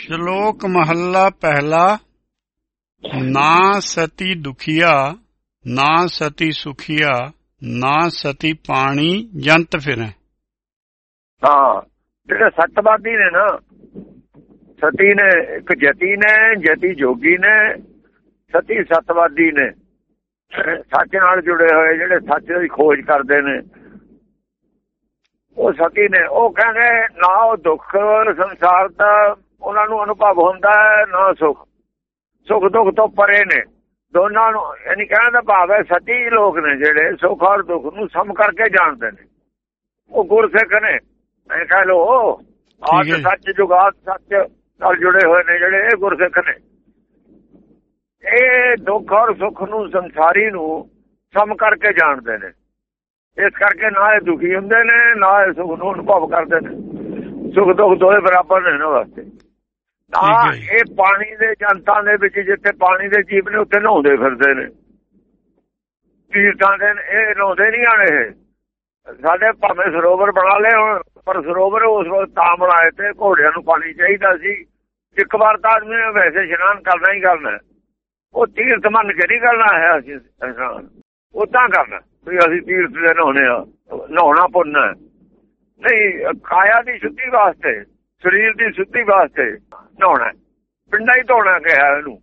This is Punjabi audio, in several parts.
ਸ਼ਲੋਕ ਮਹੱਲਾ ਪਹਿਲਾ, ਨਾ ਸਤੀ ਦੁਖੀਆ, ਨਾ ਸਤੀ ਸੁਖੀਆ, ਨਾ ਸਤੀ ਪਾਣੀ, ਜੰਤ ਫਿਰੈ। ਹਾਂ, ਜਿਹੜੇ ਸੱਤਵਾਦੀ ਨੇ ਨਾ, ਸਤੀ ਨੇ, ਇੱਕ ਜਤੀ ਨੇ, ਜਤੀ ਜੋਗੀ ਨੇ, ਸਤੀ ਸੱਤਵਾਦੀ ਨੇ, ਸੱਚ ਨਾਲ ਜੁੜੇ ਹੋਏ ਜਿਹੜੇ ਸੱਚ ਦੀ ਖੋਜ ਕਰਦੇ ਨੇ, ਉਹ ਸਤੀ ਨੇ, ਉਹ ਕਹਿੰਦੇ, ਨਾ ਉਹ ਦੁੱਖ, ਸੰਸਾਰ ਦਾ ਉਹਨਾਂ ਨੂੰ ਅਨੁਭਵ ਹੁੰਦਾ ਹੈ ਨਾ ਸੁਖ। ਸੁਖ ਦੁੱਖ ਤੋਂ ਪਰੇ ਨੇ। ਦੋਨਾਂ ਨੂੰ ਯਾਨੀ ਕਹਿਣ ਦਾ ਭਾਵ ਹੈ ਸਤੀ ਲੋਕ ਨੇ ਜਿਹੜੇ ਸੁਖ ਔਰ ਦੁੱਖ ਨੂੰ ਸਮ ਕਰਕੇ ਜਾਣਦੇ ਨੇ। ਉਹ ਗੁਰਸਿੱਖ ਨੇ। ਐ ਕਹ ਲੋ ਆਜ। ਸੱਚ ਜੁਗਾਤ ਸੱਚ ਨਾਲ ਜੁੜੇ ਹੋਏ ਨੇ ਜਿਹੜੇ ਇਹ ਗੁਰਸਿੱਖ ਨੇ। ਇਹ ਦੁੱਖ ਔਰ ਸੁੱਖ ਨੂੰ ਸੰਸਾਰੀ ਨੂੰ ਸਮ ਕਰਕੇ ਜਾਣਦੇ ਨੇ। ਇਸ ਕਰਕੇ ਨਾ ਇਹ ਦੁਖੀ ਹੁੰਦੇ ਨੇ ਨਾ ਇਹ ਸੁਖ ਨੂੰ ਅਨੁਭਵ ਕਰਦੇ ਨੇ। ਸੁਖ ਦੁੱਖ ਦੋਵੇਂ ਬਰਾਬਰ ਨੇ ਇਹਨਾਂ ਵਾਸਤੇ। ਜੀ। ਇਹ ਪਾਣੀ ਦੇ ਜਨਤਾਂ ਦੇ ਵਿੱਚ ਜਿੱਥੇ ਪਾਣੀ ਦੇ ਜੀਵ ਨੇ ਉੱਥੇ ਨਹਾਉਂਦੇ ਫਿਰਦੇ ਨੇ। ਤੀਰਥਾਂ ਦੇ ਨੇ, ਇਹ ਨਹਾਉਂਦੇ ਨਹੀਂ ਆਣੇ ਇਹ। ਸਾਡੇ ਭਾਵੇਂ ਸਰੋਵਰ ਬਣਾ ਲਏ ਹੁਣ ਪਰ ਸਰੋਵਰ ਉਸ ਵਕਤ ਤਾਂ ਬਣਾਏ ਤੇ ਘੋੜਿਆਂ ਨੂੰ ਪਾਣੀ ਚਾਹੀਦਾ ਸੀ। ਇੱਕ ਵਾਰ ਤਾਂ ਆਦਮੀ ਨੇ ਵੈਸੇ ਇਸ਼ਨਾਨ ਕਰਨਾ ਹੀ ਕਰਨਾ। ਉਹ ਤੀਰਥ ਮੰਨ ਕੇ ਨਹੀਂ ਕਰਨਾ ਹੈ ਅਸੀਂ ਇਸ਼ਨਾਨ। ਉਹ ਤਾਂ ਕਰਨਾ ਵੀ ਅਸੀਂ ਤੀਰਥ ਦੇ ਨਹਾਉਣੇ ਆ ਨਹਾਉਣਾ ਪੁੰਨ ਨਹੀਂ ਕਾਇਆ ਦੀ ਸ਼ੁੱਧੀ ਵਾਸਤੇ ਸਰੀਰ ਦੀ ਸ਼ੁੱਧੀ ਵਾਸਤੇ ਨਹਾਉਣਾ। ਪਿੰਡਾਂ ਹੀ ਧੋਣਾ ਕਿਹਾ ਇਹਨੂੰ।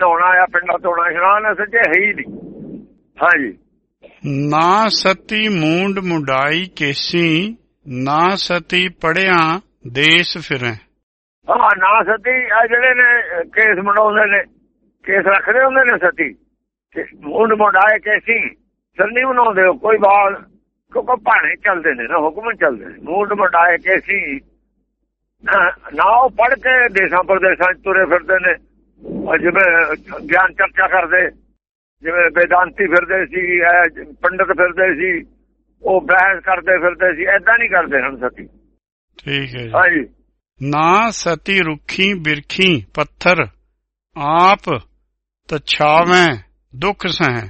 ਨਹਾਉਣਾ ਆ ਪਿੰਡਾਂ ਧੋਣਾ ਇਸ਼ਨਾਨ ਸੱਚੇ ਹੈ ਹੀ ਨਹੀਂ। ਹਾਂਜੀ। ਨਾ ਸਤੀ ਮੂੰਡ ਮੁੰਡਾਈ ਕੇਸੀ ਨਾ ਸਤੀ ਪੜਿਆ ਦੇਸ ਫਿਰੈ। ਹਾਂ ਨਾ ਸਤੀ ਆ ਜਿਹੜੇ ਨੇ ਕੇਸ ਮਨਾਉਂਦੇ ਨੇ ਕੇਸ ਰੱਖਦੇ ਹੁੰਦੇ ਨੇ ਸਤੀ। ਮੁੰਡ ਮੁੰਡਾਏ ਕੇਸੀ ਸੰਨੀ ਹੋ ਕੋਈ ਬਾਲ ਕਿਉਂਕਿ ਭਾਣੇ ਚੱਲਦੇ ਨੇ ਨਾ ਹੁਕਮ ਚੱਲਦੇ ਨੇ। ਮੁੰਡ ਮੁੰਡਾਏ ਕੇਸੀ ਨਾ- ਉਹ ਪੜ ਕੇ ਦੇਸ਼ਾਂ ਪ੍ਰਦੇਸ਼ਾਂ 'ਚ ਤੁਰੇ ਫਿਰਦੇ ਨੇ। ਜਿਵੇਂ ਗਿਆਨ ਚਰਚਾ ਕਰਦੇ ਜਿਵੇਂ ਵੇਦਾਂਤੀ ਫਿਰਦੇ ਸੀ ਪੰਡਤ ਫਿਰਦੇ ਸੀ ਉਹ ਬਹਿਸ ਕਰਦੇ ਫਿਰਦੇ ਸੀ ਐਦਾਂ ਨਹੀਂ ਕਰਦੇ ਹਨ ਸਤੀ। ਠੀਕ ਹੈ ਜੀ। ਹਾਂਜੀ। ਨਾ ਸਤੀ ਰੁੱਖੀ ਬਿਰਖੀ ਪੱਥਰ ਆਪ ਤਛਾਵੇਂ ਦੁੱਖ ਸਹਿ।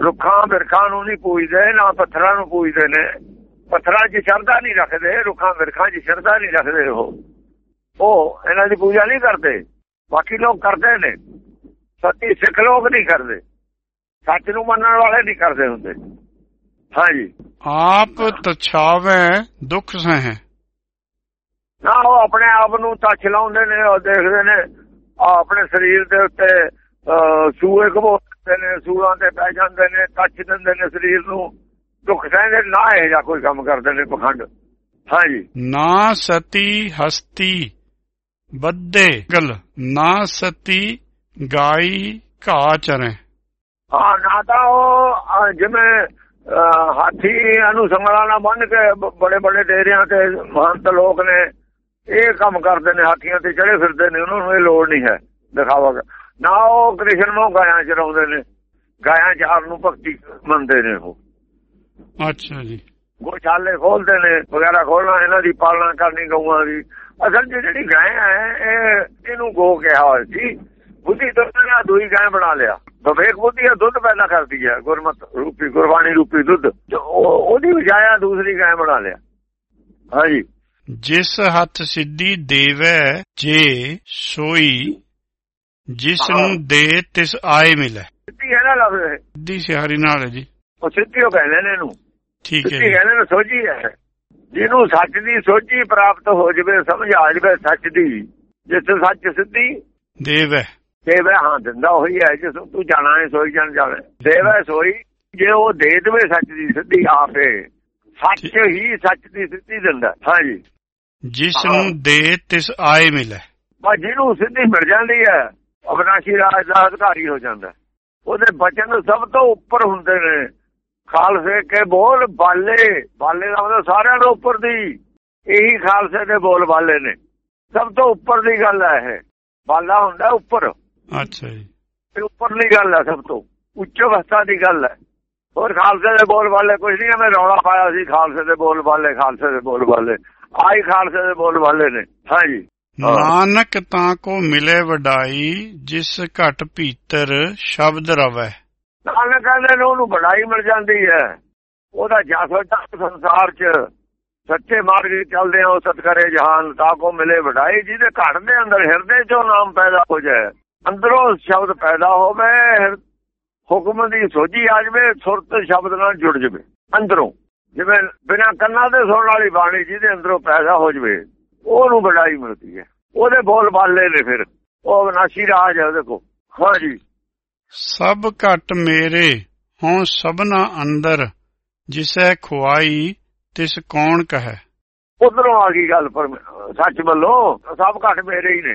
ਰੁੱਖਾਂ ਬਿਰਖਾਂ ਨੂੰ ਨਹੀਂ ਪੂਜਦੇ ਨਾ ਪੱਥਰਾਂ ਨੂੰ ਪੂਜਦੇ ਨੇ। ਪੱਥਰਾਂ 'ਚ ਸ਼ਰਧਾ ਨਹੀਂ ਰੱਖਦੇ ਰੁੱਖਾਂ ਬਿਰਖਾਂ 'ਚ ਸ਼ਰਧਾ ਨਹੀਂ ਰੱਖਦੇ ਉਹ। ਉਹ ਇਹਨਾਂ ਦੀ ਪੂਜਾ ਨਹੀਂ ਕਰਦੇ ਬਾਕੀ ਲੋਕ ਕਰਦੇ ਨੇ। ਸੱਚੀ ਸਿੱਖ ਲੋਕ ਨਹੀਂ ਕਰਦੇ ਸੱਚ ਨੂੰ ਮੰਨਣ ਵਾਲੇ ਨਹੀਂ ਕਰਦੇ ਹੁੰਦੇ। ਹਾਂਜੀ। ਆਪ ਤਛਾਵੇਂ ਦੁੱਖ ਸਹਿ। ਨਾ ਉਹ ਆਪਣੇ ਆਪ ਨੂੰ ਟੱਚ ਲਾਉਂਦੇ ਨੇ ਉਹ ਦੇਖਦੇ ਨੇ ਆਪਣੇ ਸਰੀਰ ਦੇ ਉੱਤੇ ਸੂਏ ਘਬੋਦੇ ਨੇ ਸੂਆਂ ਤੇ ਪੈ ਜਾਂਦੇ ਨੇ ਟੱਚ ਦਿੰਦੇ ਨੇ ਸਰੀਰ ਨੂੰ। ਦੁੱਖ ਸਹਿੰਦੇ ਨਾ ਇਹ ਜਾਂ ਕੋਈ ਕੰਮ ਕਰਦੇ ਨੇ ਪਖੰਡ। ਹਾਂਜੀ। ਨਾ ਸਤੀ ਹਸਤੀ ਬੱਦੇ ਗਲ ਨਾ ਸਤੀ ਗਾਈ ਘਾ ਚਰੈ ਹਾਂ ਨਾ ਤਾਂ ਉਹ ਜਿਵੇਂ ਹਾਥੀ ਨੂੰ ਸੰਗਲਾਂ ਨਾਲ ਬੰਨ ਕੇ ਬੜੇ ਬੜੇ ਡੇਰਿਆਂ ਤੇ ਮਹੰਤ ਲੋਕ ਨੇ ਇਹ ਕੰਮ ਕਰਦੇ ਨੇ ਹਾਥੀਆਂ ਤੇ ਚੜੇ ਫਿਰਦੇ ਨੇ ਉਹਨਾਂ ਨੂੰ ਇਹ ਲੋੜ ਨਹੀਂ ਹੈ ਦਿਖਾਵਾ ਨਾ ਉਹ ਕ੍ਰਿਸ਼ਨ ਨੂੰ ਗਾਇਆਂ ਚਰਾਉਂਦੇ ਨੇ ਗਾਇਆਂ ਚਾਰ ਨੂੰ ਭਗਤੀ ਮੰਨਦੇ ਨੇ ਉਹ। ਅੱਛਾ ਜੀ। ਗੋਸ਼ਾਲੇ ਖੋਲਦੇ ਨੇ ਵਗੈਰਾ ਖੋਲਣਾ ਇਹਨਾਂ ਦੀ ਪਾਲਣਾ ਕਰਨੀ ਗਊਆਂ ਦੀ। ਅਸਲ ਜਿਹੜੀ ਗਾਂ ਹੈ ਇਹ ਇਹਨੂੰ ਗੋ ਕਿਹਾ ਹੋਇਆ ਸੀ। ਬੁੱਧੀ ਤੋਂ ਨਾ ਦੂਈ ਗਾਂ ਬਣਾ ਲਿਆ। ਵਿਵੇਕ ਬੁੱਧੀ ਇਹ ਦੁੱਧ ਪੈਦਾ ਕਰਦੀ ਹੈ ਗੁਰਮਤ ਰੂਪੀ ਗੁਰਬਾਣੀ ਰੂਪੀ ਦੁੱਧ। ਉਹਦੀ ਬਜਾਇਆ ਦੂਸਰੀ ਗਾਂ ਬਣਾ ਲਿਆ। ਹਾਂਜੀ। ਜਿਸ ਹੱਥ ਸਿੱਧੀ ਦੇਵੈ ਜੇ ਸੋਈ ਜਿਸ ਨੂੰ ਦੇ ਤਿਸ ਆਏ ਮਿਲੇ। ਸਿੱਧੀ ਹੈ ਨਾ ਲਫ਼ਜ਼। ਸਿੱਧੀ ਸਿਹਾਰੀ ਨਾਲ ਹੈ ਜੀ। ਉਹ ਸਿੱਧੀ ਉਹ ਕਹਿੰਦੇ ਨੇ ਇਹਨੂੰ। ਠੀਕ ਹੈ ਜੀ। ਕਹਿੰਦੇ ਨੇ ਸੋਝੀ ਹੈ। ਜਿਹਨੂੰ ਸੱਚ ਦੀ ਸੋਝੀ ਪ੍ਰਾਪਤ ਹੋ ਜਵੇ ਸਮਝ ਆ ਜਵੇ ਸੱਚ ਦੀ। ਜਿਸ ਸੱਚ ਸਿੱਧੀ ਦੇਵੈ ਦੇਵ ਹਾਂ ਦਿੰਦਾ ਹੋਈ ਹੈ ਜਿਸ ਨੂੰ ਤੂੰ ਜਾਣਾ ਹੈ ਸੋਈ ਜਾਣ ਜਾਵੇ। ਦੇਵ ਹੈ ਸੋਈ ਜੇ ਉਹ ਦੇ ਦੇਵੇ ਸੱਚ ਦੀ ਸਿੱਧੀ ਆਪੇ ਸੱਚ ਹੀ ਸੱਚ ਦੀ ਸਿੱਧੀ ਦਿੰਦਾ ਹਾਂਜੀ ਜਿਸ ਨੂੰ ਦੇ ਤਿਸ ਆਏ ਮਿਲੇ। ਪਰ ਜਿਹਨੂੰ ਸਿੱਧੀ ਮਿਲ ਜਾਂਦੀ ਹੈ ਅਬਨਾਸ਼ੀ ਰਾਜ ਦਾ ਅਧਿਕਾਰੀ ਹੋ ਜਾਂਦਾ ਉਹਦੇ ਬਚਨ ਸਭ ਤੋਂ ਉੱਪਰ ਹੁੰਦੇ ਨੇ। ਖਾਲਸੇ ਕੇ ਬੋਲ ਬਾਲੇ ਬਾਲੇ ਦਾ ਮਤਲਬ ਸਾਰਿਆਂ ਤੋਂ ਉੱਪਰ ਦੀ। ਇਹੀ ਖਾਲਸੇ ਦੇ ਬੋਲ ਬਾਲੇ ਨੇ। ਸਭ ਤੋਂ ਉੱਪਰ ਦੀ ਗੱਲ ਹੈ ਇਹ। ਬਾਲਾ ਹੁੰਦਾ ਉੱਪਰ। ਅੱਛਾ ਜੀ। ਇਹ ਉੱਪਰਲੀ ਗੱਲ ਹੈ ਸਭ ਤੋਂ। ਉੱਚ ਅਵਸਥਾ ਦੀ ਗੱਲ ਹੈ ਹੋਰ ਖਾਲਸੇ ਦੇ ਬੋਲ ਵਾਲੇ ਕੁਝ ਨਹੀਂ ਮੈਂ ਰੌਲਾ ਪਾਇਆ ਸੀ। ਖਾਲਸੇ ਦੇ ਬੋਲ ਵਾਲੇ ਖਾਲਸੇ ਦੇ ਬੋਲ ਵਾਲੇ ਆਈ ਖਾਲਸੇ ਦੇ ਬੋਲ ਵਾਲੇ ਨੇ। ਹਾਂਜੀ। ਨਾਨਕ ਤਾਂ ਕੋ ਮਿਲੇ ਵਡਾਈ ਜਿਸ ਘਟ ਭੀਤਰ ਸ਼ਬਦ ਰਵੈ। ਨਾਨਕ ਕਹਿੰਦੇ ਨੇ ਉਹਨੂੰ ਬੜਾਈ ਮਿਲ ਜਾਂਦੀ ਹੈ। ਉਹਦਾ ਜਸ ਦਾ ਸੰਸਾਰ 'ਚ ਸੱਚੇ ਮਾਰਗ ਚੱਲਦੇ ਆ, ਉਹ ਸਤਕਰੇ ਜਹਾਨ ਤਾ ਕੋ ਮਿਲੇ ਵਡਾਈ, ਜਿਹਦੇ ਘੜ ਦੇ ਅੰਦਰ ਹਿਰਦੇ ਚੋਂ ਨਾਮ ਪੈਦਾ ਹੋ ਜਾਏ, ਅੰਦਰੋਂ ਸ਼ਬਦ ਪੈਦਾ ਹੋਵੇ ਹੁਕਮ ਦੀ ਸੋਝੀ ਆ ਜਾਵੇ, ਸੁਰਤ ਸ਼ਬਦ ਨਾਲ ਜੁੜ ਜਾਵੇ, ਅੰਦਰੋਂ। ਜਿਵੇਂ ਬਿਨਾਂ ਕੰਨਾਂ ਦੇ ਸੁਣਨ ਵਾਲੀ ਬਾਣੀ ਜਿਹਦੇ ਅੰਦਰੋਂ ਪੈਦਾ ਹੋ ਜਾਵੇ, ਉਹਨੂੰ ਵਡਾਈ ਮਿਲਦੀ ਹੈ। ਉਹਦੇ ਬੋਲ ਬਾਲੇ ਨੇ ਫਿਰ, ਉਹ ਵਿਨਾਸ਼ੀ ਰਾਜ ਹੈ ਉਹਦੇ ਕੋ ਹਾਂਜੀ ਸਭ ਘਟ ਮੇਰੇ ਹੋਂ ਸਭਨਾ ਅੰਦਰ ਜਿਸੈ ਖੁਆਈ ਤਿਸ ਕੌਣ ਕਹੈ? ਉਧਰੋਂ ਆ ਗਈ ਗੱਲ ਪਰ ਸੱਚ ਵੱਲੋਂ ਸਭ ਘਟ ਮੇਰੇ ਹੀ ਨੇ।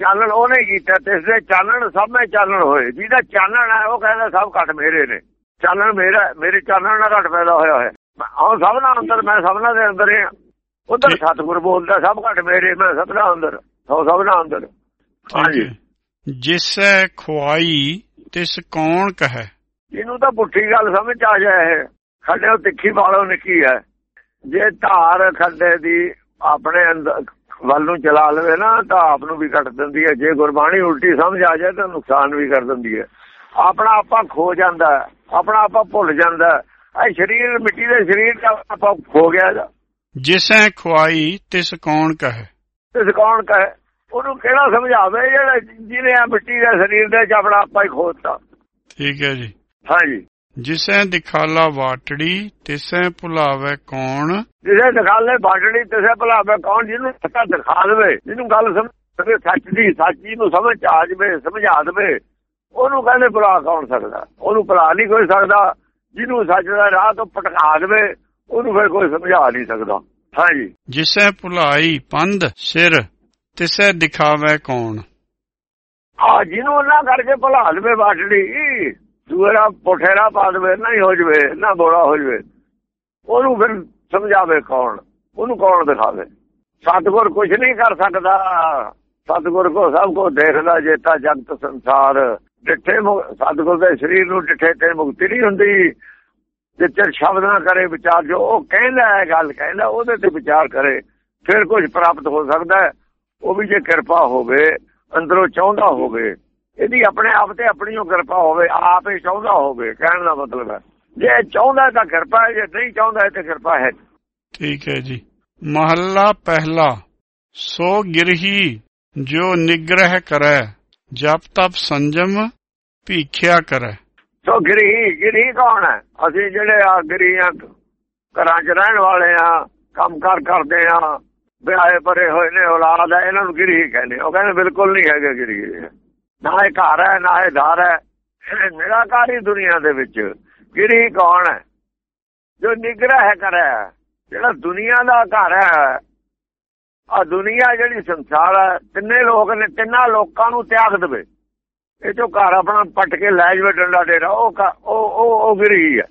ਚਾਨਣ ਉਹਨੇ ਕੀਤਾ ਤਿਸ ਦੇ ਚਾਨਣ ਸਭ ਵਿੱਚ ਚਾਨਣ ਹੋਏ। ਜਿਹਦਾ ਚਾਨਣ ਹੈ ਉਹ ਕਹਿੰਦਾ ਸਭ ਘਟ ਮੇਰੇ ਨੇ। ਚਾਨਣ ਮੇਰਾ ਮੇਰੇ ਚਾਨਣ ਨਾਲ ਘਟ ਪੈਦਾ ਹੋਇਆ ਹੈ ਹਾਂ ਸਭਨਾ ਅੰਦਰ ਮੈਂ ਸਭਨਾ ਦੇ ਅੰਦਰ ਹਾਂ ਉਧਰ। ਸਤਿਗੁਰ ਬੋਲਦਾ ਸਭ ਘਟ ਮੇਰੇ ਮੈਂ ਸਭਨਾ ਅੰਦਰ ਸੋ ਸਭਨਾ ਅੰਦਰ। ਹਾਂਜੀ। ਜਿਸੈ ਖੁਆਈ ਤਿਸ ਕੌਣ ਕਹੈ? ਇਹਨੂੰ ਤਾਂ ਪੁੱਠੀ ਗੱਲ ਸਮਝ ਆ ਜਾਏ ਖੱਡੇ ਤਿੱਖੀ ਵਾਲੋਂ ਨਿੱਕੀ ਹੈ ਜੇ ਧਾਰ ਖੱਡੇ ਦੀ ਆਪਣੇ ਅੰਦਰ ਵੱਲ ਨੂੰ ਚਲਾ ਲਵੇ ਨਾ ਤਾਂ ਆਪ ਨੂੰ ਵੀ ਕੱਟ ਦਿੰਦੀ ਹੈ ਜੇ ਗੁਰਬਾਣੀ ਉਲਟੀ ਸਮਝ ਆ ਜਾਏ ਤਾਂ ਨੁਕਸਾਨ ਵੀ ਕਰ ਦਿੰਦੀ ਹੈ ਆਪਣਾ ਆਪਾ ਖੋ ਜਾਂਦਾ ਆਪਣਾ ਆਪਾ ਭੁੱਲ ਜਾਂਦਾ ਇਹ ਸਰੀਰ ਮਿੱਟੀ ਦੇ ਸਰੀਰ ਦਾ ਆਪਾਂ ਖੋ ਗਿਆ। ਜਿਸੈ ਖੁਆਈ ਤਿਸ ਕੌਣ ਕਹੈ? ਤੇ ਕੌਣ ਕਹੇ? ਉਹਨੂੰ ਕਿਹੜਾ ਸਮਝਾਵੇ ਜਿਹੜਾ ਜਿਹਨੇ ਆ ਮਿੱਟੀ ਦੇ ਸਰੀਰ ਦੇ ਚ ਆਪਣਾ ਆਪਾ ਹੀ ਖੋਤਾ ਠੀਕ ਹੈ ਜੀ। ਹਾਂਜੀ। ਜਿਸੈ ਦਿਖਾਲਾ ਵਾਟੜੀ ਤਿਸੈ ਭੁਲਾਵੇ ਕੌਣ? ਜਿਹਦੇ ਦਿਖਾਲੇ ਬਾਟੜੀ ਤਿਸੇ ਭਲਾਵੇ ਕੌਣ? ਜਿਹਨੂੰ ਸੱਚਾ ਦਿਖਾ ਦੇਵੇ ਜਿਹਨੂੰ ਗੱਲ ਸਮਝ ਸੱਚ ਦੀ ਸੱਚੀ ਨੂੰ ਸਮਝ ਆ ਜਾਵੇ ਸਮਝਾ ਦੇਵੇ ਉਹਨੂੰ ਕਹਿੰਦੇ ਭੁਲਾ ਕੌਣ ਸਕਦਾ? ਉਹਨੂੰ ਭੁਲਾ ਨਹੀਂ ਕੋਈ ਸਕਦਾ। ਜਿਹਨੂੰ ਸੱਚ ਦਾ ਰਾਹ ਤੋਂ ਭਟਕਾ ਦੇਵੇ ਉਹਨੂੰ ਫਿਰ ਕੋਈ ਸਮਝਾ ਨਹੀਂ ਸਕਦਾ। ਹਾਂਜੀ। ਜਿਸੈ ਭੁਲਾਈ ਪੰਧ ਸਿਰ ਤਿਸੈ ਦਿਖਾਵੇ ਕੌਣ? ਆ ਜਿਹਨੂੰ ਉਹਨਾਂ ਕਰਕੇ ਭੁਲਾ ਦੇਵੇ ਬਾਟੜੀ ਦੂਰਾ ਪੁਠੇਰਾ ਪਾ ਦੇਵੇ ਨਾ ਹੀ ਹੋ ਜਵੇ ਨਾ ਬੋੜਾ ਹੋ ਜਵੇ, ਉਹਨੂੰ ਫਿਰ ਸਮਝਾਵੇ ਕੌਣ? ਉਹਨੂੰ ਕੌਣ ਦਿਖਾਵੇ? ਸਤਿਗੁਰ ਕੁਝ ਨਹੀਂ ਕਰ ਸਕਦਾ। ਸਤਿਗੁਰ ਕੋ ਸਭ ਕੋ ਦੇਖਦਾ, ਜੇਤਾ ਜਗਤ ਸੰਸਾਰ। ਡਿੱਠੇ ਮੁ- ਸਤਿਗੁਰ ਦੇ ਸਰੀਰ ਨੂੰ ਡਿੱਠੇ ਤੇ ਮੁਕਤੀ ਨਹੀਂ ਹੁੰਦੀ। ਜੇ ਚਿਰ ਸ਼ਬਦ ਨਾ ਕਰੇ ਵਿਚਾਰ ਜੋ, ਉਹ ਕਹਿੰਦਾ ਹੈ ਗੱਲ, ਕਹਿੰਦਾ ਉਹਦੇ ਤੇ ਵਿਚਾਰ ਕਰੇ, ਫਿਰ ਕੁਝ ਪ੍ਰਾਪਤ ਹੋ ਸਕਦਾ ਹੈ। ਉਹ ਵੀ ਜੇ ਕਿਰਪਾ ਹੋਵੇ ਅੰਦਰੋਂ ਚਾਹੁੰਦਾ ਹੋਵੇ ਇਹਦੀ ਆਪਣੇ ਆਪ ਤੇ ਆਪਣੀ ਓ ਕਿਰਪਾ ਹੋਵੇ ਆਪ ਹੀ ਚਾਹੁੰਦਾ ਹੋਵੇ ਕਹਿਣ ਦਾ ਮਤਲਬ ਹੈ। ਜੇ ਚਾਹੁੰਦਾ ਤਾਂ ਕਿਰਪਾ ਹੈ ਜੇ ਨਹੀਂ ਚਾਹੁੰਦਾ ਤਾਂ ਕਿਰਪਾ ਹੈ। ਠੀਕ ਹੈ ਜੀ। ਮਹੱਲਾ ਪਹਿਲਾ। ਸੋ ਗਿਰਹੀ ਜੋ ਨਿਗ੍ਰਹਿ ਕਰੈ ਜਪ ਤਪ ਸੰਜਮ ਭੀਖਿਆ ਕਰੈ। ਸੋ ਗਰੀ ਗਰੀ ਕੌਣ ਹੈ? ਅਸੀਂ ਜਿਹੜੇ ਆ ਗਰੀਆਂ ਘਰਾਂ 'ਚ ਰਹਿਣ ਵਾਲੇ ਆ ਕੰਮਕਾਰ ਕਰਦੇ ਆ ਵਿਆਹੇ ਭਰੇ ਹੋਏ ਨੇ ਔਲਾਦ ਹੈ ਇਹਨਾਂ ਨੂੰ ਗਰੀ ਕਹਿੰਦੇ ਉਹ ਕਹਿੰਦੇ ਬਿਲਕੁਲ ਨਹੀਂ ਹੈਗੇ ਗਿਰੀ ਨਾ ਇਹ ਘਰ ਹੈ, ਨਾ ਇਹ ਧਾਰ ਹੈ। ਨਿਰਾਕਾਰੀ ਦੁਨੀਆ ਦੇ ਵਿੱਚ ਗਿਰੀ ਕੌਣ ਹੈ? ਜੋ ਨਿਗ੍ਰਹਿ ਕਰੇ ਜਿਹੜਾ ਦੁਨੀਆ ਦਾ ਘਰ ਹੈ। ਆ ਦੁਨੀਆ ਜਿਹੜੀ ਸੰਸਾਰ ਹੈ, ਤਿੰਨੇ ਲੋਕ ਨੇ, ਤਿੰਨਾਂ ਲੋਕਾਂ ਨੂੰ ਤਿਆਗ ਦੇਵੇ। ਇਹ ਜੋ ਘਰ ਆਪਣਾ ਪੱਟ ਕੇ ਲੈ ਜਵੇ, ਡੰਡਾ ਡੇਰਾ, ਉਹ ਘ- ਉਹ ਉਹ ਉਹ ਗਿਰੀ ਹੈ।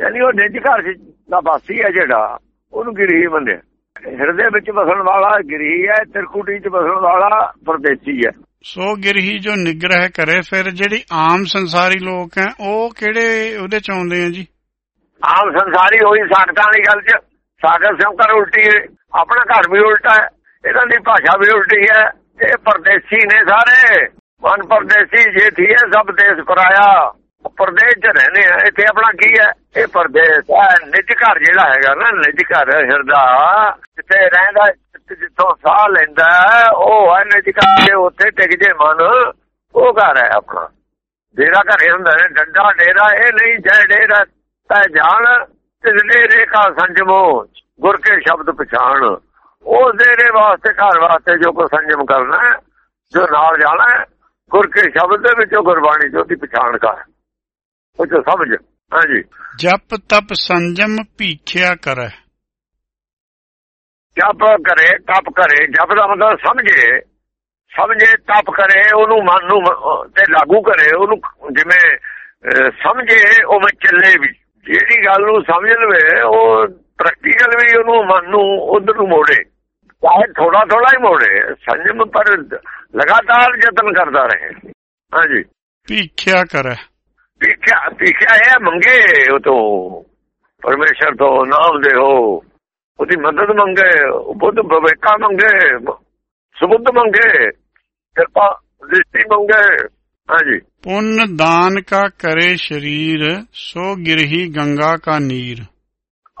ਯਾਨੀ ਉਹ ਨਿੱਜ ਘਰ ਦਾ ਵਾਸੀ ਹੈ ਜਿਹੜਾ, ਉਹਨੂੰ ਗਿਰੀ ਮੰਨਿਆ। ਹਿਰਦੇ ਵਿੱਚ ਵਸਣ ਵਾਲਾ ਗਿਰੀ ਹੈ ਤਿਰਕੁਟੀ 'ਚ ਵਸਣ ਵਾਲਾ ਪਰਦੇਸੀ ਹੈ। ਸੋ ਗਿਰਹੀ ਜੋ ਨਿਗ੍ਰਹਿ ਕਰੇ ਫਿਰ ਜਿਹੜੀ ਆਮ ਸੰਸਾਰੀ ਲੋਕ ਹੈ ਉਹ ਕਿਹੜੇ ਉਹਦੇ ਚ ਆਉਂਦੇ ਆ ਜੀ? ਆਮ ਸੰਸਾਰੀ ਹੋਈ ਸਾਖਤਾਂ ਦੀ ਗੱਲ 'ਚ ਸਾਗਰ ਸੰਕਰ ਉਲਟੀ ਹੈ ਆਪਣਾ ਘਰ ਵੀ ਉਲਟਾ ਹੈ ਇਹਨਾਂ ਦੀ ਭਾਸ਼ਾ ਵੀ ਉਲਟੀ ਹੈ ਇਹ ਪਰਦੇਸੀ ਨੇ ਸਾਰੇ। ਮਨ ਪਰਦੇਸੀ ਜੇ ਥੀ ਹੈ ਸਭ ਦੇਸ਼ ਪਰਾਇਆ ਪਰਦੇਸ 'ਚ ਰਹਿੰਦੇ ਆ ਇੱਥੇ ਆਪਣਾ ਕੀ ਹੈ? ਇਹ ਪਰਦੇਸ ਹੈ ਨਿੱਜ ਘਰ ਜਿਹੜਾ ਹੈਗਾ ਨਾ ਨਿੱਜ ਘਰ ਹਿਰਦਾ ਜਿੱਥੇ ਰਹਿੰਦਾ ਜਿੱਥੇ- ਜਿੱਥੋਂ ਸਾਹ ਲੈਂਦਾ ਉਹ ਹੈ ਨਿੱਜ ਘਰ ਉੱਥੇ ਟਿਕ ਜੇ ਮਨ ਉਹ ਘਰ ਹੈ ਆਪਣਾ। ਡੇਰਾ ਘਰੇ ਹੁੰਦਾ ਨੇ ਡੰਡਾ ਡੇਰਾ ਇਹ ਨਹੀਂ ਜੈ ਡੇਰਾ ਤੈ ਜਾਣ ਤਿਸਨੇ ਰੇਖਾ ਸੰਜਮੋ ਗੁਰ ਕੇ ਸ਼ਬਦ ਪਛਾਣ। ਉਸ ਡੇਰੇ ਵਾਸਤੇ ਘਰ ਵਾਸਤੇ ਜੋ ਕੋ ਸੰਜਮ ਕਰਨਾ ਜੋ ਨਾਲ ਜਾਣਾ ਹੈ, ਗੁਰ ਕੇ ਸ਼ਬਦ ਦੇ ਵਿੱਚੋਂ ਗੁਰਬਾਣੀ ਜੋ ਦੀ ਪਛਾਣ ਕਰ। ਉਹ ਜੋ ਸਮਝ। ਹਾਂਜੀ। ਜਪ ਤਪ ਸੰਜਮ ਭੀਖਿਆ ਕਰੈ। ਜਪ ਕਰੇ ਤਪ ਕਰੇ ਜਪ ਦਾ ਮਤਲਬ ਸਮਝੇ। ਸਮਝੇ ਤਪ ਕਰੇ ਉਹਨੂੰ ਮਨ ਨੂੰ ਤੇ ਲਾਗੂ ਕਰੇ ਉਹਨੂੰ ਜਿਵੇਂ ਸਮਝੇ ਉਹ ਚੱਲੇ ਵੀ। ਜਿਹੜੀ ਗੱਲ ਨੂੰ ਸਮਝ ਲਵੇ ਉਹ ਪ੍ਰੈਕਟੀਕਲ ਵੀ ਉਹਨੂੰ ਮਨ ਨੂੰ ਉਧਰ ਨੂੰ ਮੋੜੇ। ਚਾਹੇ ਥੋੜਾ ਥੋੜਾ ਹੀ ਮੋੜੇ ਸੰਜਮ ਪਰ ਲਗਾਤਾਰ ਯਤਨ ਕਰਦਾ ਰਹੇ। ਹਾਂਜੀ। ਭੀਖਿਆ ਕਰੈ। ਭੀਖਿਆ ਭੀਖਿਆ ਹੈ ਮੰਗੇ ਉਹ ਤੋਂ। ਪਰਮੇਸ਼ਰ ਤੋਂ ਨਾਮ ਦੇ ਹੋ। ਉਹਦੀ ਮਦਦ ਮੰਗੇ ਬੁੱਧ ਵਿਵੇਕਾ ਮੰਗੇ ਸੁਬੁੱਧ ਮੰਗੇ ਕਿਰਪਾ ਦ੍ਰਿਸ਼ਟੀ ਮੰਗੇ। ਹਾਂਜੀ। ਪੁੰਨ ਦਾਨ ਕਾ ਕਰੇ ਸ਼ਰੀਰ ਸੋ ਗਿਰਹੀ ਗੰਗਾ ਕਾ ਨੀਰ।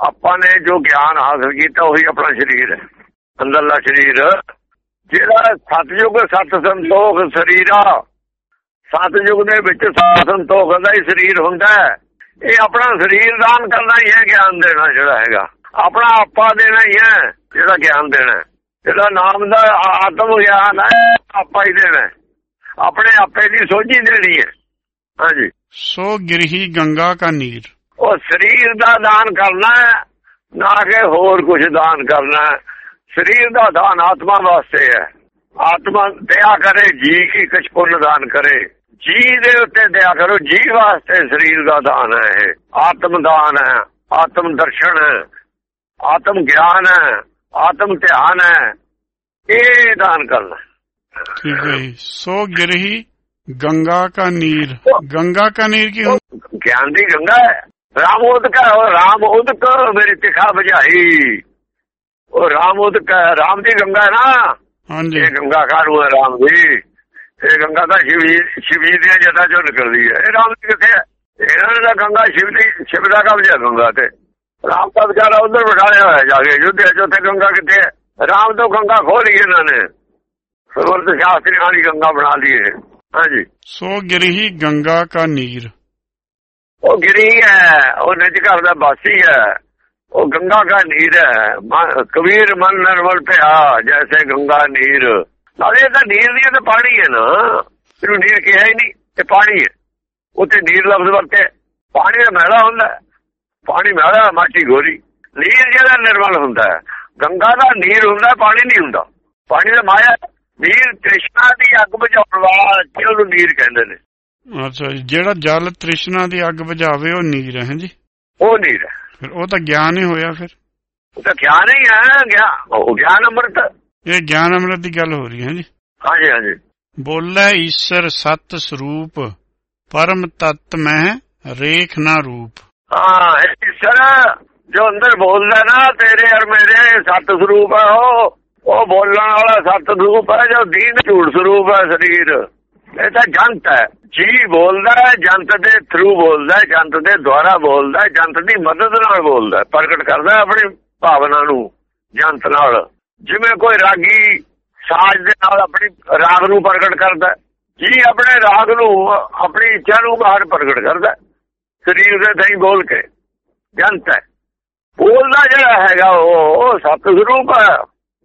ਆਪਾਂ ਨੇ ਜੋ ਗਿਆਨ ਹਾਸਲ ਕੀਤਾ ਉਹੀ ਆਪਣਾ ਸਰੀਰ ਹੈ। ਅੰਦਰਲਾ ਸਰੀਰ। ਜਿਹੜਾ ਸਤਜੁਗ ਸਤ ਸੰਤੋਖ ਸਰੀਰਾ ਸਤਜੁਗ ਦੇ ਵਿੱਚ ਸਤ ਸੰਤੋਖ ਦਾ ਹੀ ਸਰੀਰ ਹੁੰਦਾ ਹੈ। ਇਹ ਆਪਣਾ ਸਰੀਰ ਦਾਨ ਕਰਨਾ ਹੀ ਹੈ ਗਿਆਨ ਦੇਣਾ ਜਿਹੜਾ ਹੈਗਾ। ਆਪਣਾ ਆਪਾ ਦੇਣਾ ਹੀ ਹੈ ਜਿਹੜਾ ਗਿਆਨ ਦੇਣਾ ਜਿਹੜਾ ਨਾਮ ਦਾ ਆਤਮ ਗਿਆਨ ਹੈ ਆਪਾ ਹੀ ਦੇਣਾ ਆਪਣੇ ਆਪੇ ਦੀ ਸੋਝੀ ਦੇਣੀ ਹੈ। ਹਾਂਜੀ। ਸੋ ਗਿਰਹੀ ਗੰਗਾ ਕਾ ਨੀਰ। ਉਹ ਸਰੀਰ ਦਾ ਦਾਨ ਕਰਨਾ ਹੈ ਨਾ ਕਿ ਹੋਰ ਕੁਝ ਦਾਨ ਕਰਨਾ ਸਰੀਰ ਦਾ ਦਾਨ ਆਤਮਾ ਵਾਸਤੇ ਹੈ। ਆਤਮਾ ਦਇਆ ਕਰੇ ਜੀ ਕੀ ਕੁਛ ਪੁੰਨ ਦਾਨ ਕਰੇ। ਜੀ ਦੇ ਉੱਤੇ ਦਇਆ ਕਰੋ। ਜੀ ਵਾਸਤੇ ਸਰੀਰ ਦਾ ਦਾਨ ਹੈ ਇਹ। ਆਤਮ ਦਾਨ ਹੈ ਆਤਮ ਦਰਸ਼ਨ ਹੈ ਆਤਮ ਗਿਆਨ ਹੈ ਆਤਮ ਧਿਆਨ ਹੈ ਇਹ ਦਾਨ ਕਰਨਾ ਠੀਕ ਹੈ ਸੋ ਗਿਰਹੀ ਗੰਗਾ ਕਾ ਨੀਰ। ਗੰਗਾ ਕਾ ਨੀਰ ਕੀ ਗਿਆਨ ਦੀ ਗੰਗਾ ਹੈ। ਰਾਮ ਉਦਕ ਰਾਮ ਉਦਕ ਮੇਰੀ ਤਿਖਾ ਬੁਝਾਈ ਉਹ ਰਾਮ ਉਦਕ ਰਾਮ ਦੀ ਗੰਗਾ ਨਾ। ਹਾਂਜੀ। ਗੰਗਾ ਕਾਰੂ ਹੈ ਰਾਮ ਦੀ? ਇਹ ਗੰਗਾ ਤਾਂ ਸ਼ਿਵ ਜੀ ਸ਼ਿਵ ਜੀ ਦੀਆਂ ਜਟਾਂ ਚੋਂ ਨਿਕਲਦੀ ਹੈ। ਇਹ ਰਾਮ ਦੀ ਕਿੱਥੇ ਹੈ? ਇਹਨਾਂ ਦਾ ਗੰਗਾ ਸ਼ਿਵ ਦੀ ਸ਼ਿਵ ਦਾ ਕਬਜ਼ਾ ਗੰਗਾ ਤੇ ਰਾਮ ਦਾ ਵਿਚਾਰਾ ਉਧਰ ਬਿਠਾਇਆ ਹੋਇਆ ਜਾ ਕੇ ਯੁੱਧ ਚ ਉੱਥੇ ਗੰਗਾ ਕਿੱਥੇ ਹੈ? ਰਾਮ ਤੋਂ ਗੰਗਾ ਖੋਲੀ ਇਹਨਾਂ ਨੇ। ਸਰਵਰਤ ਸ਼ਾਸਤਰੀ ਦੀ ਗੰਗਾ ਬਣਾ ਲਈ ਇਹ। ਹਾਂਜੀ। ਸੋ ਗਿਰਹੀ ਗੰਗਾ ਕਾ ਨੀਰ। ਉਹ ਗਿਰੀ ਹੈ ਉਹ ਨਿਜ ਘਰ ਦਾ ਬਾਸੀ ਹੈ। ਉਹ ਗੰਗਾ ਦਾ ਨੀਰ ਹੈ। ਕਬੀਰ ਮਨ ਨਰਮਲ ਪਿਆ ਜੈਸੇ ਗੰਗਾ ਨੀਰ। ਨਾਲੇ ਤਾਂ ਨੀਰ ਨਹੀਂ ਇਹ ਤਾਂ ਪਾਣੀ ਹੈ ਨਾ। ਇਹਨੂੰ ਨੀਰ ਕਿਹਾ ਹੀ ਨਹੀਂ ਇਹ ਪਾਣੀ ਹੈ। ਉੱਥੇ ਨੀਰ ਲਫ਼ਜ਼ ਵਰਤੇ ਪਾਣੀ ਦਾ ਮੈਲਾ ਹੁੰਦਾ। ਪਾਣੀ ਮੈਲਾ ਮਾਟੀ ਗੋਰੀ। ਨੀਰ ਜਿਹੜਾ ਨਿਰਮਲ ਹੁੰਦਾ ਹੈ। ਗੰਗਾ ਦਾ ਨੀਰ ਹੁੰਦਾ ਪਾਣੀ ਨਹੀਂ ਹੁੰਦਾ। ਪਾਣੀ ਦਾ ਮਾਇਆ। ਨੀਰ ਤ੍ਰਿਸ਼ਨਾ ਦੀ ਅੱਗ ਬੁਝਾਉਣ ਵਾਲਾ ਜਿਹਨੂੰ ਨੀਰ ਕਹਿੰਦੇ ਨੇ। ਅੱਛਾ ਜਿਹੜਾ ਜਲ ਤ੍ਰਿਸ਼ਨਾ ਦੀ ਅੱਗ ਬੁਝਾਵੇ ਉਹ ਨੀਰ ਹੈ ਜੀ। ਉਹ ਨੀਰ ਫਿਰ ਉਹ ਤਾਂ ਗਿਆਨ ਹੀ ਹੋਇਆ ਫਿਰ। ਉਹ ਤਾਂ ਗਿਆਨ ਹੀ ਹੈ ਗਿਆਨ ਉਹ ਗਿਆਨ ਅੰਮ੍ਰਿਤ। ਇਹ ਗਿਆਨ ਅੰਮ੍ਰਿਤ ਦੀ ਗੱਲ ਹੋ ਰਹੀ ਹੈ ਜੀ? ਹਾਂਜੀ ਹਾਂਜੀ। ਬੋਲੇ ਈਸ਼ਰ ਸਤ ਸਰੂਪ ਪਰਮ ਤਤ ਮੈਂ ਰੇਖ ਨਾ ਰੂਪ। ਹਾਂ ਈਸ਼ਰ ਜੋ ਅੰਦਰ ਬੋਲਦਾ ਨਾ ਤੇਰੇ ਔਰ ਮੇਰੇ ਸਤ ਸਰੂਪ ਹੈ ਉਹ ਉਹ ਬੋਲਣ ਵਾਲਾ ਸਤ ਸਰੂਪ ਹੈ ਜੋ ਦੀਨ ਝੂਠ ਸਰੂਪ ਹੈ ਸਰੀਰ। ਇਹ ਤਾਂ ਜੰਤ ਹੈ। ਜੀ ਬੋਲਦਾ ਹੈ ਜੰਤ ਦੇ ਥਰੂ ਬੋਲਦਾ ਹੈ ਜੰਤ ਦੇ ਦੁਆਰਾ ਬੋਲਦਾ ਹੈ ਜੰਤ ਦੀ ਮਦਦ ਨਾਲ ਬੋਲਦਾ ਹੈ। ਪ੍ਰਗਟ ਕਰਦਾ ਆਪਣੀ ਭਾਵਨਾ ਨੂੰ ਜੰਤ ਨਾਲ। ਜਿਵੇਂ ਕੋਈ ਰਾਗੀ ਸਾਜ਼ ਦੇ ਨਾਲ ਆਪਣੀ ਰਾਗ ਨੂੰ ਪ੍ਰਗਟ ਕਰਦਾ ਜੀ ਆਪਣੇ ਰਾਗ ਨੂੰ, ਆਪਣੀ ਇੱਛਾ ਨੂੰ ਬਾਹਰ ਪ੍ਰਗਟ ਕਰਦਾ ਸਰੀਰ ਦੇ ਥਈ ਬੋਲ ਕੇ ਜੰਤ ਬੋਲਦਾ ਜਿਹੜਾ ਹੈਗਾ ਉਹ ਉਹ ਸਤ ਸਰੂਪ ਹੈ।